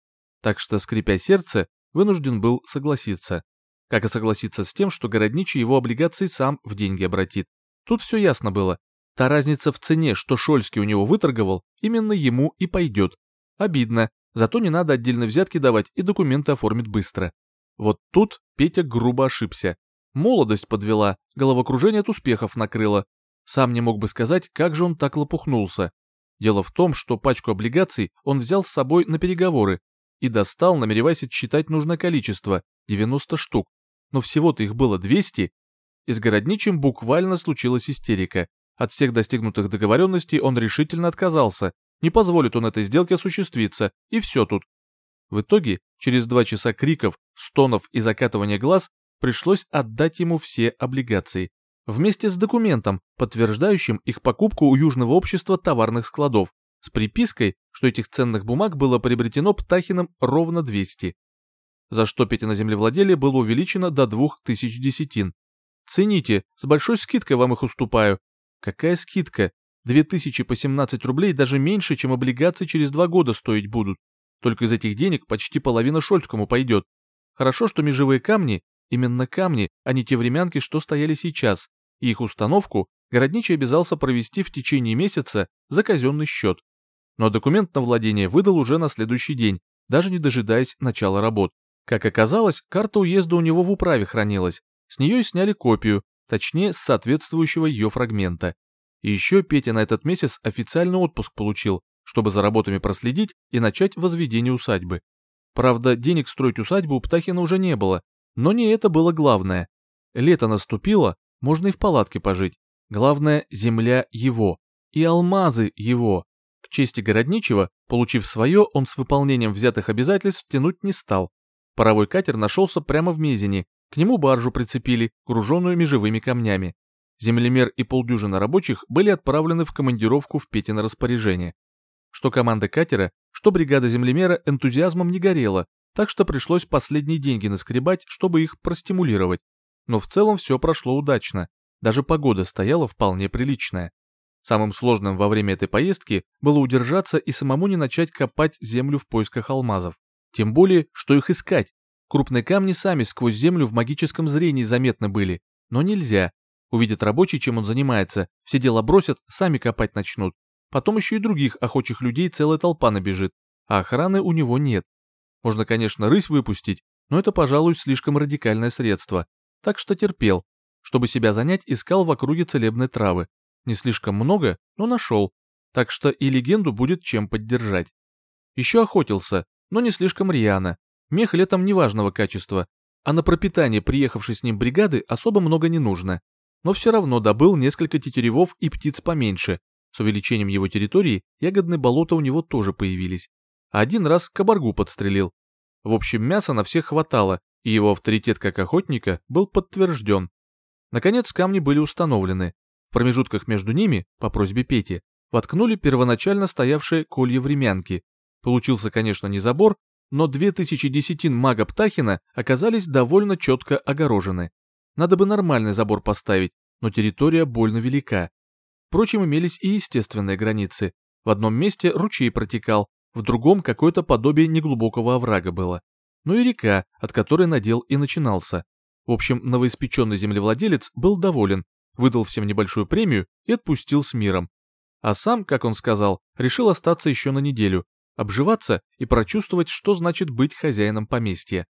Так что, скрипя сердце, вынужден был согласиться. Как и согласиться с тем, что городничий его облигации сам в деньги обратит. Тут все ясно было. Та разница в цене, что Шольский у него выторговал, именно ему и пойдет. Обидно, зато не надо отдельно взятки давать и документы оформить быстро. Вот тут Петя грубо ошибся. Молодость подвела, головокружение от успехов накрыло. Сам не мог бы сказать, как же он так лопухнулся. Дело в том, что пачку облигаций он взял с собой на переговоры и достал, намереваясь отсчитать нужное количество – 90 штук. Но всего-то их было 200, и с городничим буквально случилась истерика. От всех достигнутых договоренностей он решительно отказался, не позволит он этой сделке осуществиться, и все тут. В итоге, через два часа криков, стонов и закатывания глаз, пришлось отдать ему все облигации. Вместе с документом, подтверждающим их покупку у Южного общества товарных складов, с припиской, что этих ценных бумаг было приобретено Птахиным ровно 200. За что Петина землевладелие было увеличено до 2000 десятин. Цените, с большой скидкой вам их уступаю. Какая скидка? 2000 по 17 рублей даже меньше, чем облигации через два года стоить будут. Только из этих денег почти половина Шольскому пойдет. Хорошо, что межевые камни, именно камни, а не те времянки, что стояли сейчас, и их установку городничий обязался провести в течение месяца за казенный счет. Но документ на владение выдал уже на следующий день, даже не дожидаясь начала работ. Как оказалось, карта уезда у него в управе хранилась, с нее и сняли копию, точнее, с соответствующего ее фрагмента. И еще Петя на этот месяц официальный отпуск получил, чтобы за работами проследить и начать возведение усадьбы. Правда, денег строить усадьбу у Птахина уже не было, но не это было главное. Лето наступило, можно и в палатке пожить. Главное, земля его. И алмазы его. К чести городничего, получив свое, он с выполнением взятых обязательств тянуть не стал. Паровой катер нашелся прямо в Мезине, к нему баржу прицепили, груженную межевыми камнями. Землемер и полдюжины рабочих были отправлены в командировку в Петино распоряжение. Что команда катера, что бригада землемера энтузиазмом не горела, так что пришлось последние деньги наскребать, чтобы их простимулировать. Но в целом все прошло удачно, даже погода стояла вполне приличная. Самым сложным во время этой поездки было удержаться и самому не начать копать землю в поисках алмазов. Тем более, что их искать. Крупные камни сами сквозь землю в магическом зрении заметны были, но нельзя, Увидят рабочий, чем он занимается, все дела бросят, сами копать начнут. Потом еще и других охочих людей целая толпа набежит, а охраны у него нет. Можно, конечно, рысь выпустить, но это, пожалуй, слишком радикальное средство. Так что терпел. Чтобы себя занять, искал в округе целебной травы. Не слишком много, но нашел. Так что и легенду будет чем поддержать. Еще охотился, но не слишком рьяно. Мех летом неважного качества, а на пропитание приехавшей с ним бригады особо много не нужно но все равно добыл несколько тетеревов и птиц поменьше. С увеличением его территории ягодные болота у него тоже появились. один раз кабаргу подстрелил. В общем, мяса на всех хватало, и его авторитет как охотника был подтвержден. Наконец камни были установлены. В промежутках между ними, по просьбе Пети, воткнули первоначально стоявшие колья-времянки. Получился, конечно, не забор, но две тысячи десятин мага Птахина оказались довольно четко огорожены. Надо бы нормальный забор поставить, но территория больно велика. Впрочем, имелись и естественные границы. В одном месте ручей протекал, в другом какое-то подобие неглубокого оврага было. Ну и река, от которой надел и начинался. В общем, новоиспеченный землевладелец был доволен, выдал всем небольшую премию и отпустил с миром. А сам, как он сказал, решил остаться еще на неделю, обживаться и прочувствовать, что значит быть хозяином поместья.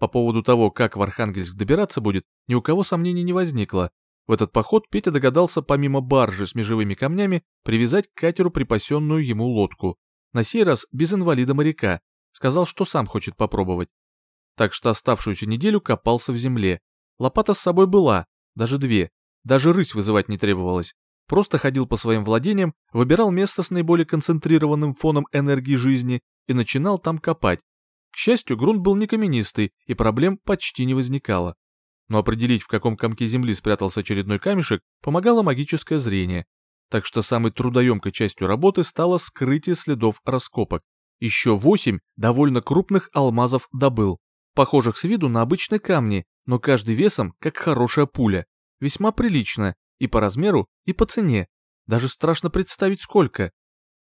По поводу того, как в Архангельск добираться будет, ни у кого сомнений не возникло. В этот поход Петя догадался помимо баржи с межевыми камнями привязать к катеру припасенную ему лодку. На сей раз без инвалида-моряка. Сказал, что сам хочет попробовать. Так что оставшуюся неделю копался в земле. Лопата с собой была, даже две. Даже рысь вызывать не требовалось. Просто ходил по своим владениям, выбирал место с наиболее концентрированным фоном энергии жизни и начинал там копать. К счастью, грунт был не каменистый, и проблем почти не возникало. Но определить, в каком комке земли спрятался очередной камешек, помогало магическое зрение. Так что самой трудоемкой частью работы стало скрытие следов раскопок. Еще восемь довольно крупных алмазов добыл, похожих с виду на обычные камни, но каждый весом, как хорошая пуля. Весьма прилично, и по размеру, и по цене. Даже страшно представить, сколько.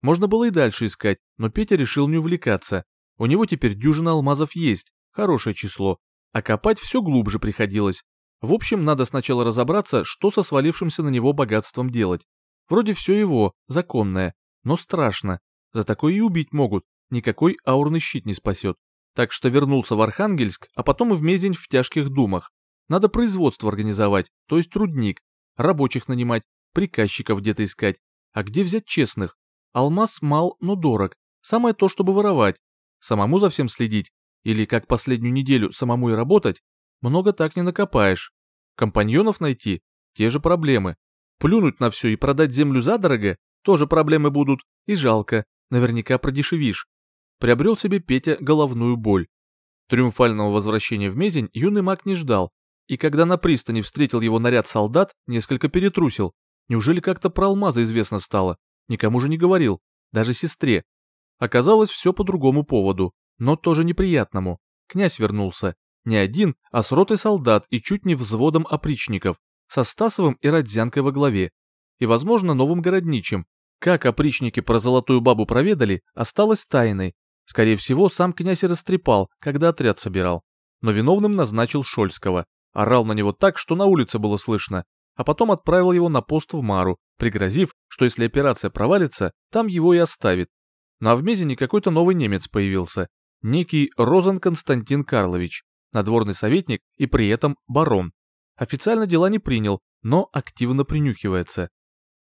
Можно было и дальше искать, но Петя решил не увлекаться. У него теперь дюжина алмазов есть, хорошее число, а копать все глубже приходилось. В общем, надо сначала разобраться, что со свалившимся на него богатством делать. Вроде все его, законное, но страшно. За такое и убить могут, никакой аурный щит не спасет. Так что вернулся в Архангельск, а потом и в Мезень в тяжких думах. Надо производство организовать, то есть трудник, рабочих нанимать, приказчиков где-то искать. А где взять честных? Алмаз мал, но дорог. Самое то, чтобы воровать. Самому за всем следить. Или, как последнюю неделю, самому и работать. Много так не накопаешь. Компаньонов найти – те же проблемы. Плюнуть на все и продать землю задорого – тоже проблемы будут. И жалко, наверняка продешевишь. Приобрел себе Петя головную боль. Триумфального возвращения в Мезень юный маг не ждал, и когда на пристани встретил его наряд солдат, несколько перетрусил. Неужели как-то про алмазы известно стало? Никому же не говорил, даже сестре. Оказалось, все по другому поводу, но тоже неприятному. Князь вернулся. Не один, а с ротой солдат и чуть не взводом опричников, со Стасовым и Родзянкой во главе. И, возможно, новым городничим. Как опричники про золотую бабу проведали, осталось тайной. Скорее всего, сам князь и растрепал, когда отряд собирал. Но виновным назначил Шольского. Орал на него так, что на улице было слышно, а потом отправил его на пост в Мару, пригрозив, что если операция провалится, там его и оставит. На Вмезине какой-то новый немец появился, некий Розен Константин Карлович, надворный советник и при этом барон. Официально дела не принял, но активно принюхивается.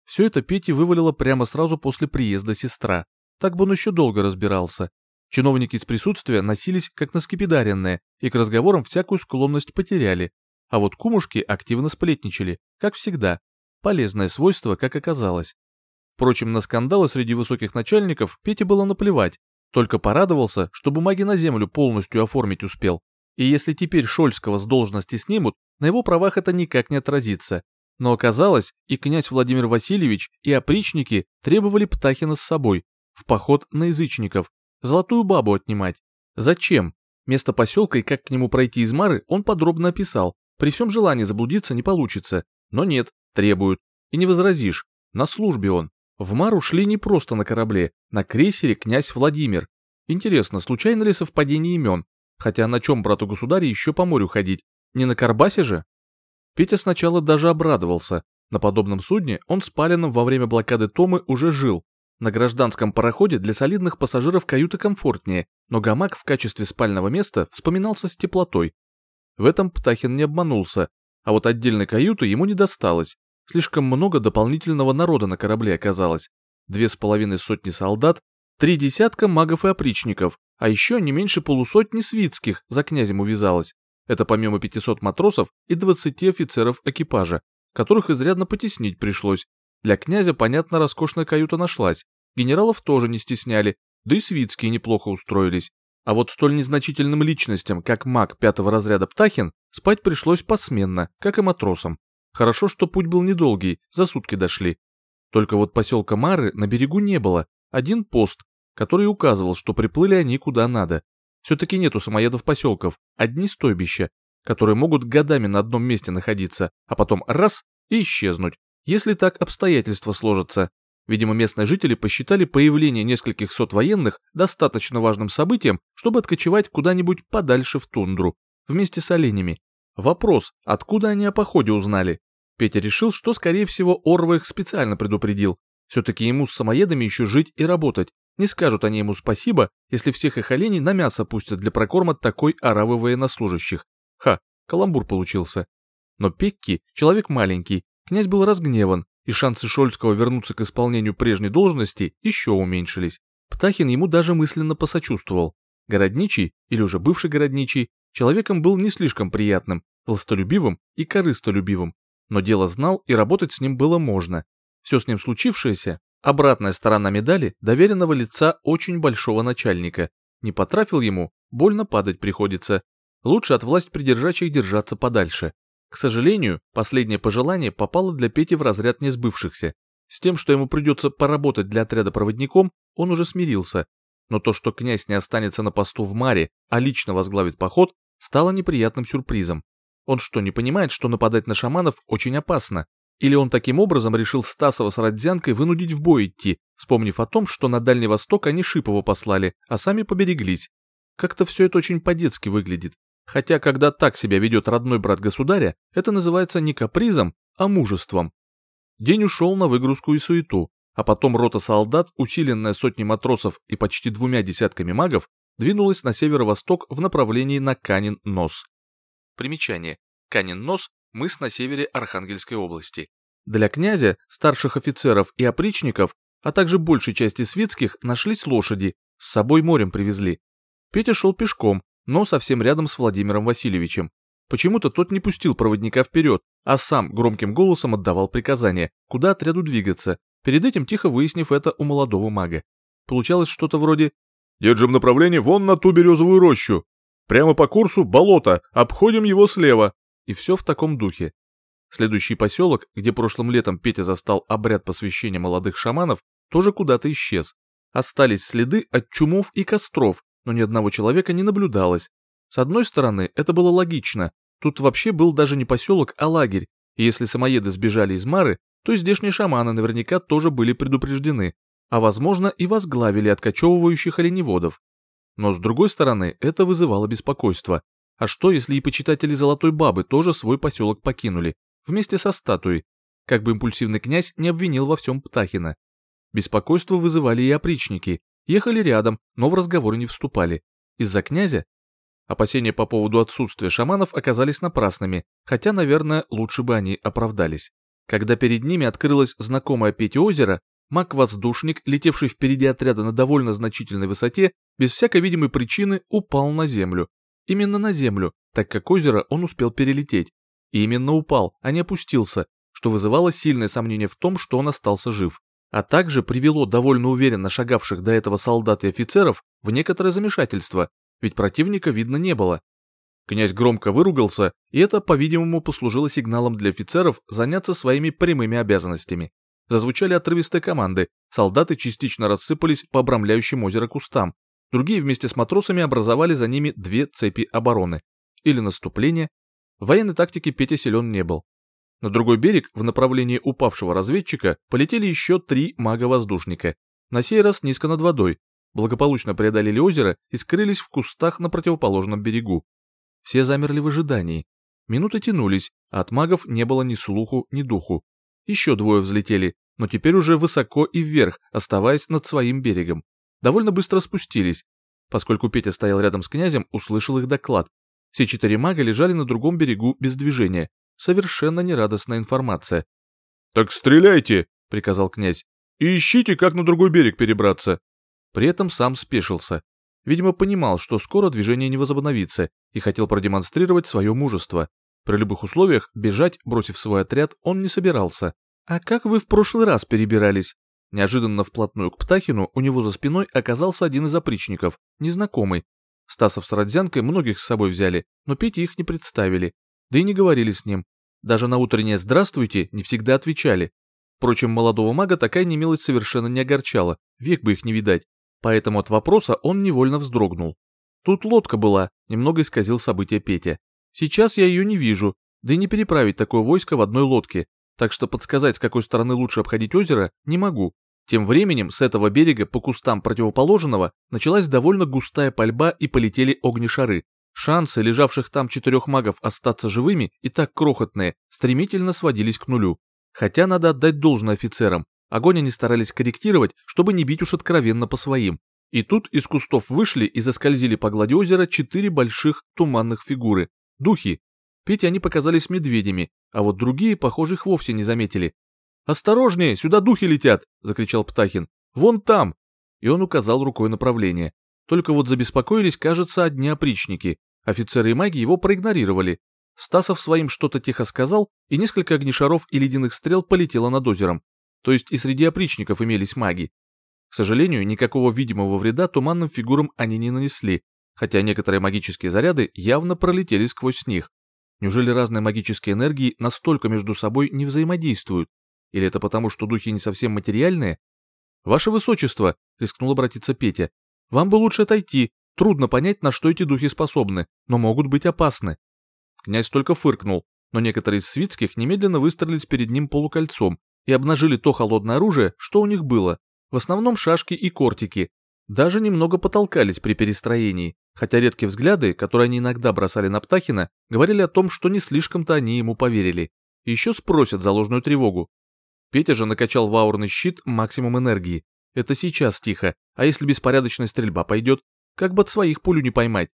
Все это Пете вывалило прямо сразу после приезда сестра. Так бы он еще долго разбирался. Чиновники из присутствия носились как на скипидаренные и к разговорам всякую склонность потеряли. А вот кумушки активно сплетничали, как всегда. Полезное свойство, как оказалось. Впрочем, на скандалы среди высоких начальников Пете было наплевать, только порадовался, что бумаги на землю полностью оформить успел. И если теперь Шольского с должности снимут, на его правах это никак не отразится. Но оказалось, и князь Владимир Васильевич, и опричники требовали Птахина с собой, в поход на язычников, золотую бабу отнимать. Зачем? Место поселка и как к нему пройти из Мары он подробно описал. При всем желании заблудиться не получится. Но нет, требуют. И не возразишь. На службе он. В Мару шли не просто на корабле, на крейсере князь Владимир. Интересно, случайно ли совпадение имен? Хотя на чем брату государя еще по морю ходить? Не на Карбасе же? Петя сначала даже обрадовался. На подобном судне он с Палином во время блокады Томы уже жил, на гражданском пароходе для солидных пассажиров каюта комфортнее, но гамак в качестве спального места вспоминался с теплотой. В этом Птахин не обманулся, а вот отдельной каюты ему не досталось. Слишком много дополнительного народа на корабле оказалось. Две с половиной сотни солдат, три десятка магов и опричников, а еще не меньше полусотни свитских за князем увязалось. Это помимо 500 матросов и 20 офицеров экипажа, которых изрядно потеснить пришлось, для князя, понятно, роскошная каюта нашлась, генералов тоже не стесняли, да и свитские неплохо устроились. А вот столь незначительным личностям, как маг пятого разряда Птахин, спать пришлось посменно, как и матросам. Хорошо, что путь был недолгий, за сутки дошли. Только вот поселка Мары на берегу не было, один пост, который указывал, что приплыли они куда надо. Все-таки нету самоедов поселков, одни стойбища, которые могут годами на одном месте находиться, а потом раз и исчезнуть если так обстоятельства сложатся. Видимо, местные жители посчитали появление нескольких сот военных достаточно важным событием, чтобы откочевать куда-нибудь подальше в тундру, вместе с оленями. Вопрос, откуда они о походе узнали? Петя решил, что, скорее всего, Орва их специально предупредил. Все-таки ему с самоедами еще жить и работать. Не скажут они ему спасибо, если всех их оленей на мясо пустят для прокорма такой оравы военнослужащих. Ха, каламбур получился. Но Пекки — человек маленький, Князь был разгневан, и шансы Шольского вернуться к исполнению прежней должности еще уменьшились. Птахин ему даже мысленно посочувствовал. Городничий, или уже бывший городничий, человеком был не слишком приятным, властолюбивым и корыстолюбивым, но дело знал и работать с ним было можно. Все с ним случившееся – обратная сторона медали доверенного лица очень большого начальника. Не потрафил ему, больно падать приходится. Лучше от власть придержащих держаться подальше. К сожалению, последнее пожелание попало для Пети в разряд несбывшихся. С тем, что ему придется поработать для отряда проводником, он уже смирился. Но то, что князь не останется на посту в Маре, а лично возглавит поход, стало неприятным сюрпризом. Он что, не понимает, что нападать на шаманов очень опасно? Или он таким образом решил Стасова с Родзянкой вынудить в бой идти, вспомнив о том, что на Дальний Восток они Шипова послали, а сами побереглись. Как-то все это очень по-детски выглядит. Хотя, когда так себя ведет родной брат государя, это называется не капризом, а мужеством. День ушел на выгрузку и суету, а потом рота солдат, усиленная сотней матросов и почти двумя десятками магов, двинулась на северо-восток в направлении на Канин-Нос. Примечание. Канин-Нос – мыс на севере Архангельской области. Для князя, старших офицеров и опричников, а также большей части светских, нашлись лошади, с собой морем привезли. Петя шел пешком, но совсем рядом с Владимиром Васильевичем. Почему-то тот не пустил проводника вперед, а сам громким голосом отдавал приказания, куда отряду двигаться, перед этим тихо выяснив это у молодого мага. Получалось что-то вроде «Держим направление вон на ту березовую рощу. Прямо по курсу болото, обходим его слева». И все в таком духе. Следующий поселок, где прошлым летом Петя застал обряд посвящения молодых шаманов, тоже куда-то исчез. Остались следы от чумов и костров, но ни одного человека не наблюдалось. С одной стороны, это было логично. Тут вообще был даже не поселок, а лагерь, и если самоеды сбежали из Мары, то здешние шаманы наверняка тоже были предупреждены, а возможно и возглавили откачевывающих оленеводов. Но с другой стороны, это вызывало беспокойство. А что, если и почитатели Золотой Бабы тоже свой поселок покинули, вместе со статуей, как бы импульсивный князь не обвинил во всем Птахина? Беспокойство вызывали и опричники, ехали рядом, но в разговоры не вступали. Из-за князя? Опасения по поводу отсутствия шаманов оказались напрасными, хотя, наверное, лучше бы они оправдались. Когда перед ними открылось знакомое Пете озеро, маг-воздушник, летевший впереди отряда на довольно значительной высоте, без всякой видимой причины упал на землю. Именно на землю, так как озеро он успел перелететь. И именно упал, а не опустился, что вызывало сильное сомнение в том, что он остался жив а также привело довольно уверенно шагавших до этого солдат и офицеров в некоторое замешательство, ведь противника видно не было. Князь громко выругался, и это, по-видимому, послужило сигналом для офицеров заняться своими прямыми обязанностями. Зазвучали отрывистые команды, солдаты частично рассыпались по обрамляющим озеро кустам, другие вместе с матросами образовали за ними две цепи обороны. Или наступление. В военной тактике Петя силен не был, на другой берег, в направлении упавшего разведчика, полетели еще три мага-воздушника. На сей раз низко над водой, благополучно преодолели озеро и скрылись в кустах на противоположном берегу. Все замерли в ожидании. Минуты тянулись, а от магов не было ни слуху, ни духу. Еще двое взлетели, но теперь уже высоко и вверх, оставаясь над своим берегом. Довольно быстро спустились. Поскольку Петя стоял рядом с князем, услышал их доклад. Все четыре мага лежали на другом берегу без движения, совершенно нерадостная информация. «Так стреляйте!» — приказал князь. «И ищите, как на другой берег перебраться!» При этом сам спешился. Видимо, понимал, что скоро движение не возобновится, и хотел продемонстрировать свое мужество. При любых условиях бежать, бросив свой отряд, он не собирался. «А как вы в прошлый раз перебирались?» Неожиданно вплотную к Птахину у него за спиной оказался один из опричников, незнакомый. Стасов с Родзянкой многих с собой взяли, но Пете их не представили, да и не говорили с ним. Даже на утреннее «здравствуйте» не всегда отвечали. Впрочем, молодого мага такая немилость совершенно не огорчала, век бы их не видать, поэтому от вопроса он невольно вздрогнул. Тут лодка была, немного исказил события Петя. Сейчас я ее не вижу, да и не переправить такое войско в одной лодке, так что подсказать, с какой стороны лучше обходить озеро, не могу. Тем временем с этого берега по кустам противоположного началась довольно густая пальба и полетели огнешары, Шансы лежавших там четырех магов остаться живыми и так крохотные стремительно сводились к нулю. Хотя надо отдать должное офицерам, огонь они старались корректировать, чтобы не бить уж откровенно по своим. И тут из кустов вышли и заскользили по глади озера четыре больших туманных фигуры. Духи. Пете они показались медведями, а вот другие, похоже, их вовсе не заметили. «Осторожнее, сюда духи летят!» – закричал Птахин. «Вон там!» И он указал рукой направление. Только вот забеспокоились, кажется, одни опричники. Офицеры и маги его проигнорировали. Стасов своим что-то тихо сказал, и несколько огнешаров и ледяных стрел полетело над озером. То есть и среди опричников имелись маги. К сожалению, никакого видимого вреда туманным фигурам они не нанесли, хотя некоторые магические заряды явно пролетели сквозь них. Неужели разные магические энергии настолько между собой не взаимодействуют? Или это потому, что духи не совсем материальные? «Ваше Высочество», — рискнул обратиться Петя, вам бы лучше отойти, трудно понять, на что эти духи способны, но могут быть опасны. Князь только фыркнул. но некоторые из свитских немедленно выстрелились перед ним полукольцом и обнажили то холодное оружие, что у них было, в основном шашки и кортики, даже немного потолкались при перестроении, хотя редкие взгляды, которые они иногда бросали на Птахина, говорили о том, что не слишком-то они ему поверили. Еще спросят за ложную тревогу. Петя же накачал в аурный щит максимум энергии. Это сейчас тихо, а если беспорядочная стрельба пойдет, как бы от своих пулю не поймать.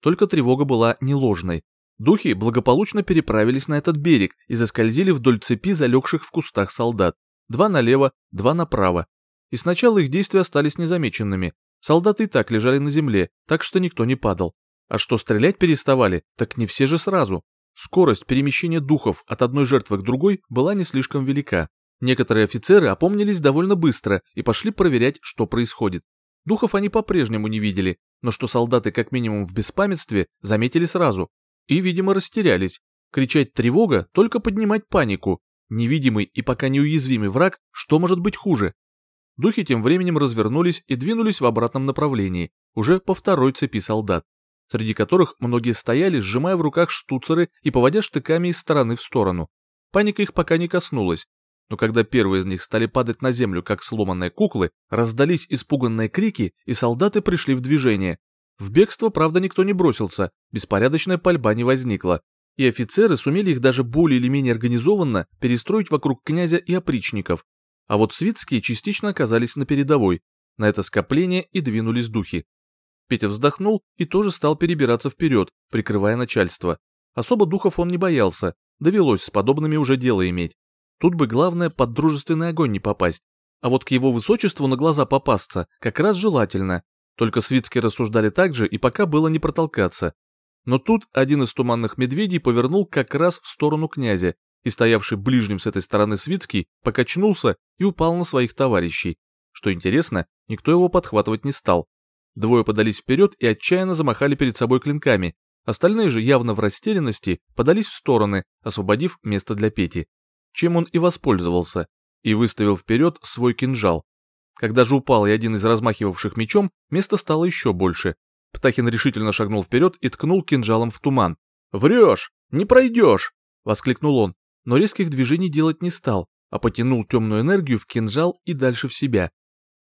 Только тревога была не ложной. Духи благополучно переправились на этот берег и заскользили вдоль цепи залегших в кустах солдат. Два налево, два направо. И сначала их действия остались незамеченными. Солдаты и так лежали на земле, так что никто не падал. А что стрелять переставали, так не все же сразу. Скорость перемещения духов от одной жертвы к другой была не слишком велика. Некоторые офицеры опомнились довольно быстро и пошли проверять, что происходит. Духов они по-прежнему не видели, но что солдаты как минимум в беспамятстве заметили сразу. И, видимо, растерялись. Кричать «тревога» — только поднимать панику. Невидимый и пока неуязвимый враг, что может быть хуже? Духи тем временем развернулись и двинулись в обратном направлении, уже по второй цепи солдат, среди которых многие стояли, сжимая в руках штуцеры и поводя штыками из стороны в сторону. Паника их пока не коснулась, но когда первые из них стали падать на землю, как сломанные куклы, раздались испуганные крики, и солдаты пришли в движение. В бегство, правда, никто не бросился, беспорядочная пальба не возникла, и офицеры сумели их даже более или менее организованно перестроить вокруг князя и опричников, а вот свитские частично оказались на передовой. На это скопление и двинулись духи. Петя вздохнул и тоже стал перебираться вперед, прикрывая начальство. Особо духов он не боялся, довелось с подобными уже дело иметь. Тут бы главное под дружественный огонь не попасть. А вот к его высочеству на глаза попасться как раз желательно. Только свитские рассуждали так же, и пока было не протолкаться. Но тут один из туманных медведей повернул как раз в сторону князя и стоявший ближним с этой стороны Свицкий покачнулся и упал на своих товарищей. Что интересно, никто его подхватывать не стал. Двое подались вперед и отчаянно замахали перед собой клинками, остальные же явно в растерянности подались в стороны, освободив место для Пети. Чем он и воспользовался, и выставил вперед свой кинжал. Когда же упал и один из размахивавших мечом, место стало еще больше. Птахин решительно шагнул вперед и ткнул кинжалом в туман. «Врешь! Не пройдешь!» — воскликнул он но резких движений делать не стал, а потянул темную энергию в кинжал и дальше в себя.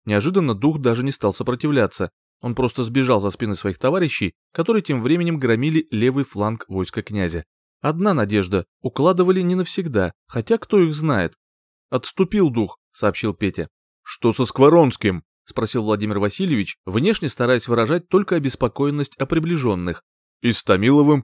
Неожиданно дух даже не стал сопротивляться, он просто сбежал за спины своих товарищей, которые тем временем громили левый фланг войска князя. Одна надежда, укладывали не навсегда, хотя кто их знает. «Отступил дух», — сообщил Петя. «Что со Скворонским?» — спросил Владимир Васильевич, внешне стараясь выражать только обеспокоенность о приближенных. «И с Томиловым?»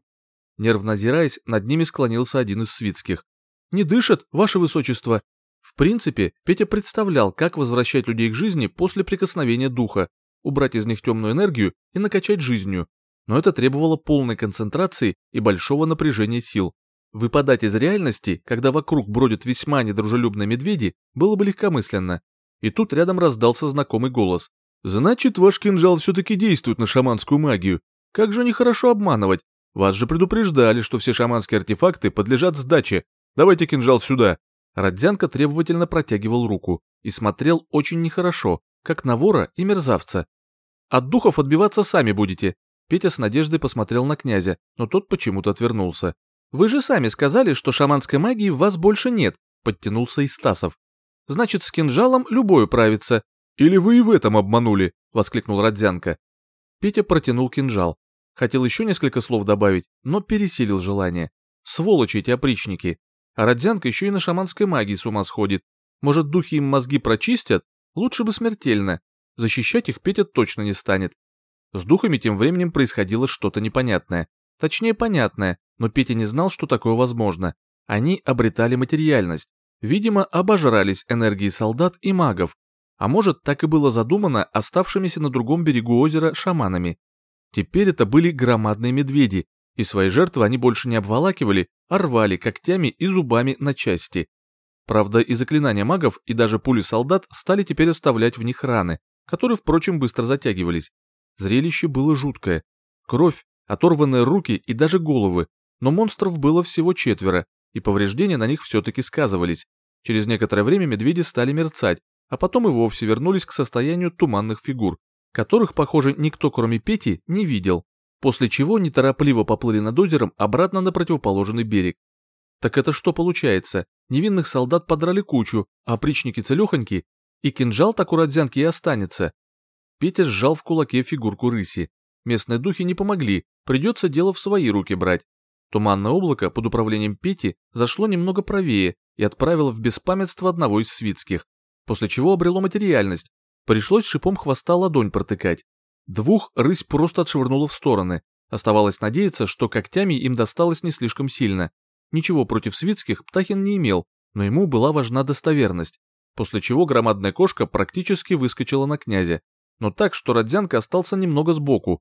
Нервно озираясь, над ними склонился один из свитских. Не дышат, ваше высочество. В принципе, Петя представлял, как возвращать людей к жизни после прикосновения духа, убрать из них темную энергию и накачать жизнью. Но это требовало полной концентрации и большого напряжения сил. Выпадать из реальности, когда вокруг бродят весьма недружелюбные медведи, было бы легкомысленно. И тут рядом раздался знакомый голос. «Значит, ваш кинжал все-таки действует на шаманскую магию. Как же нехорошо обманывать. Вас же предупреждали, что все шаманские артефакты подлежат сдаче, Давайте кинжал сюда. Родзянко требовательно протягивал руку и смотрел очень нехорошо, как на вора и мерзавца. От духов отбиваться сами будете. Петя с надеждой посмотрел на князя, но тот почему-то отвернулся. Вы же сами сказали, что шаманской магии в вас больше нет, подтянулся из Стасов. Значит, с кинжалом любой управится. Или вы и в этом обманули, воскликнул Родзянко. Петя протянул кинжал. Хотел еще несколько слов добавить, но пересилил желание. Сволочи эти опричники. А Родзянка еще и на шаманской магии с ума сходит. Может, духи им мозги прочистят? Лучше бы смертельно. Защищать их Петя точно не станет. С духами тем временем происходило что-то непонятное. Точнее, понятное, но Петя не знал, что такое возможно. Они обретали материальность. Видимо, обожрались энергией солдат и магов. А может, так и было задумано оставшимися на другом берегу озера шаманами. Теперь это были громадные медведи, и свои жертвы они больше не обволакивали, а рвали когтями и зубами на части. Правда, и заклинания магов, и даже пули солдат стали теперь оставлять в них раны, которые, впрочем, быстро затягивались. Зрелище было жуткое. Кровь, оторванные руки и даже головы, но монстров было всего четверо, и повреждения на них все-таки сказывались. Через некоторое время медведи стали мерцать, а потом и вовсе вернулись к состоянию туманных фигур, которых, похоже, никто кроме Пети не видел после чего неторопливо поплыли над озером обратно на противоположный берег. Так это что получается? Невинных солдат подрали кучу, а опричники целехоньки, и кинжал так у Родзянки и останется. Петя сжал в кулаке фигурку рыси. Местные духи не помогли, придется дело в свои руки брать. Туманное облако под управлением Пети зашло немного правее и отправило в беспамятство одного из свитских, после чего обрело материальность. Пришлось шипом хвоста ладонь протыкать. Двух рысь просто отшвырнула в стороны. Оставалось надеяться, что когтями им досталось не слишком сильно. Ничего против свитских Птахин не имел, но ему была важна достоверность, после чего громадная кошка практически выскочила на князя, но так, что Родзянка остался немного сбоку.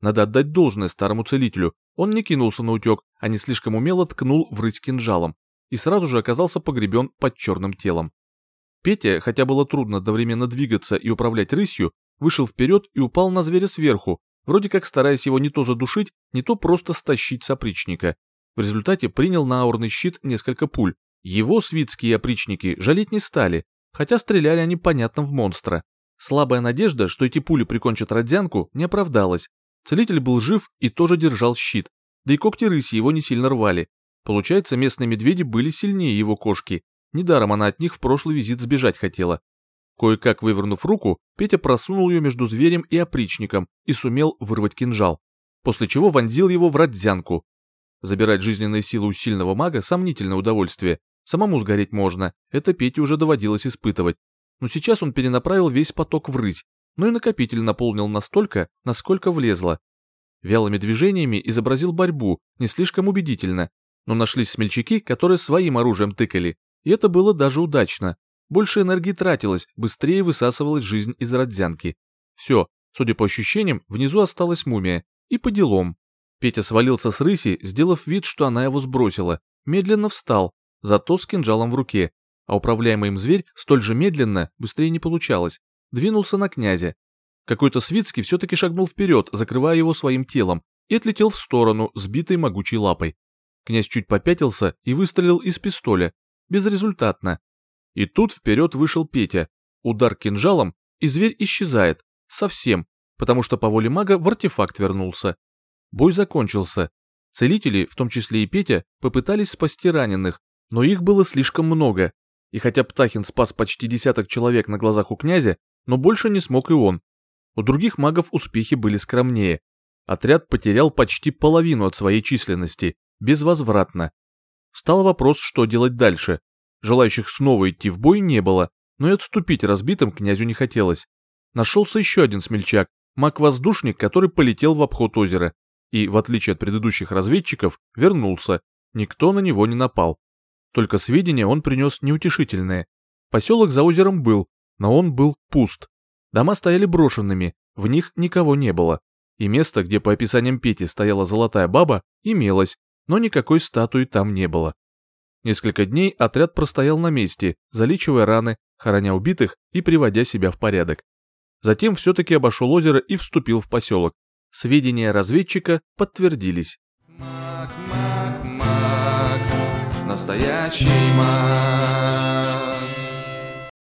Надо отдать должное старому целителю, он не кинулся на утек, а не слишком умело ткнул в рысь кинжалом и сразу же оказался погребен под черным телом. Петя, хотя было трудно одновременно двигаться и управлять рысью, вышел вперед и упал на зверя сверху, вроде как стараясь его не то задушить, не то просто стащить с опричника. В результате принял на аурный щит несколько пуль. Его свитские опричники жалеть не стали, хотя стреляли они понятно в монстра. Слабая надежда, что эти пули прикончат Родзянку, не оправдалась. Целитель был жив и тоже держал щит, да и когти рыси его не сильно рвали. Получается, местные медведи были сильнее его кошки. Недаром она от них в прошлый визит сбежать хотела. Кое-как вывернув руку, Петя просунул ее между зверем и опричником и сумел вырвать кинжал, после чего вонзил его в родзянку. Забирать жизненные силы у сильного мага – сомнительное удовольствие. Самому сгореть можно, это Пете уже доводилось испытывать. Но сейчас он перенаправил весь поток в рысь, но и накопитель наполнил настолько, насколько влезло. Вялыми движениями изобразил борьбу, не слишком убедительно, но нашлись смельчаки, которые своим оружием тыкали, и это было даже удачно. Больше энергии тратилось, быстрее высасывалась жизнь из родзянки. Все, судя по ощущениям, внизу осталась мумия. И по делам. Петя свалился с рыси, сделав вид, что она его сбросила. Медленно встал, зато с кинжалом в руке. А управляемый им зверь столь же медленно, быстрее не получалось, двинулся на князя. Какой-то Свицкий все-таки шагнул вперед, закрывая его своим телом, и отлетел в сторону, сбитой могучей лапой. Князь чуть попятился и выстрелил из пистоля. Безрезультатно. И тут вперед вышел Петя. Удар кинжалом, и зверь исчезает. Совсем. Потому что по воле мага в артефакт вернулся. Бой закончился. Целители, в том числе и Петя, попытались спасти раненых, но их было слишком много. И хотя Птахин спас почти десяток человек на глазах у князя, но больше не смог и он. У других магов успехи были скромнее. Отряд потерял почти половину от своей численности, безвозвратно. Стал вопрос, что делать дальше. Желающих снова идти в бой не было, но и отступить разбитым князю не хотелось. Нашелся еще один смельчак, маг-воздушник, который полетел в обход озера. И, в отличие от предыдущих разведчиков, вернулся. Никто на него не напал. Только сведения он принес неутешительные. Поселок за озером был, но он был пуст. Дома стояли брошенными, в них никого не было. И место, где по описаниям Пети стояла золотая баба, имелось, но никакой статуи там не было. Несколько дней отряд простоял на месте, залечивая раны, хороня убитых и приводя себя в порядок. Затем все-таки обошел озеро и вступил в поселок. Сведения разведчика подтвердились. Маг, маг, маг, настоящий маг.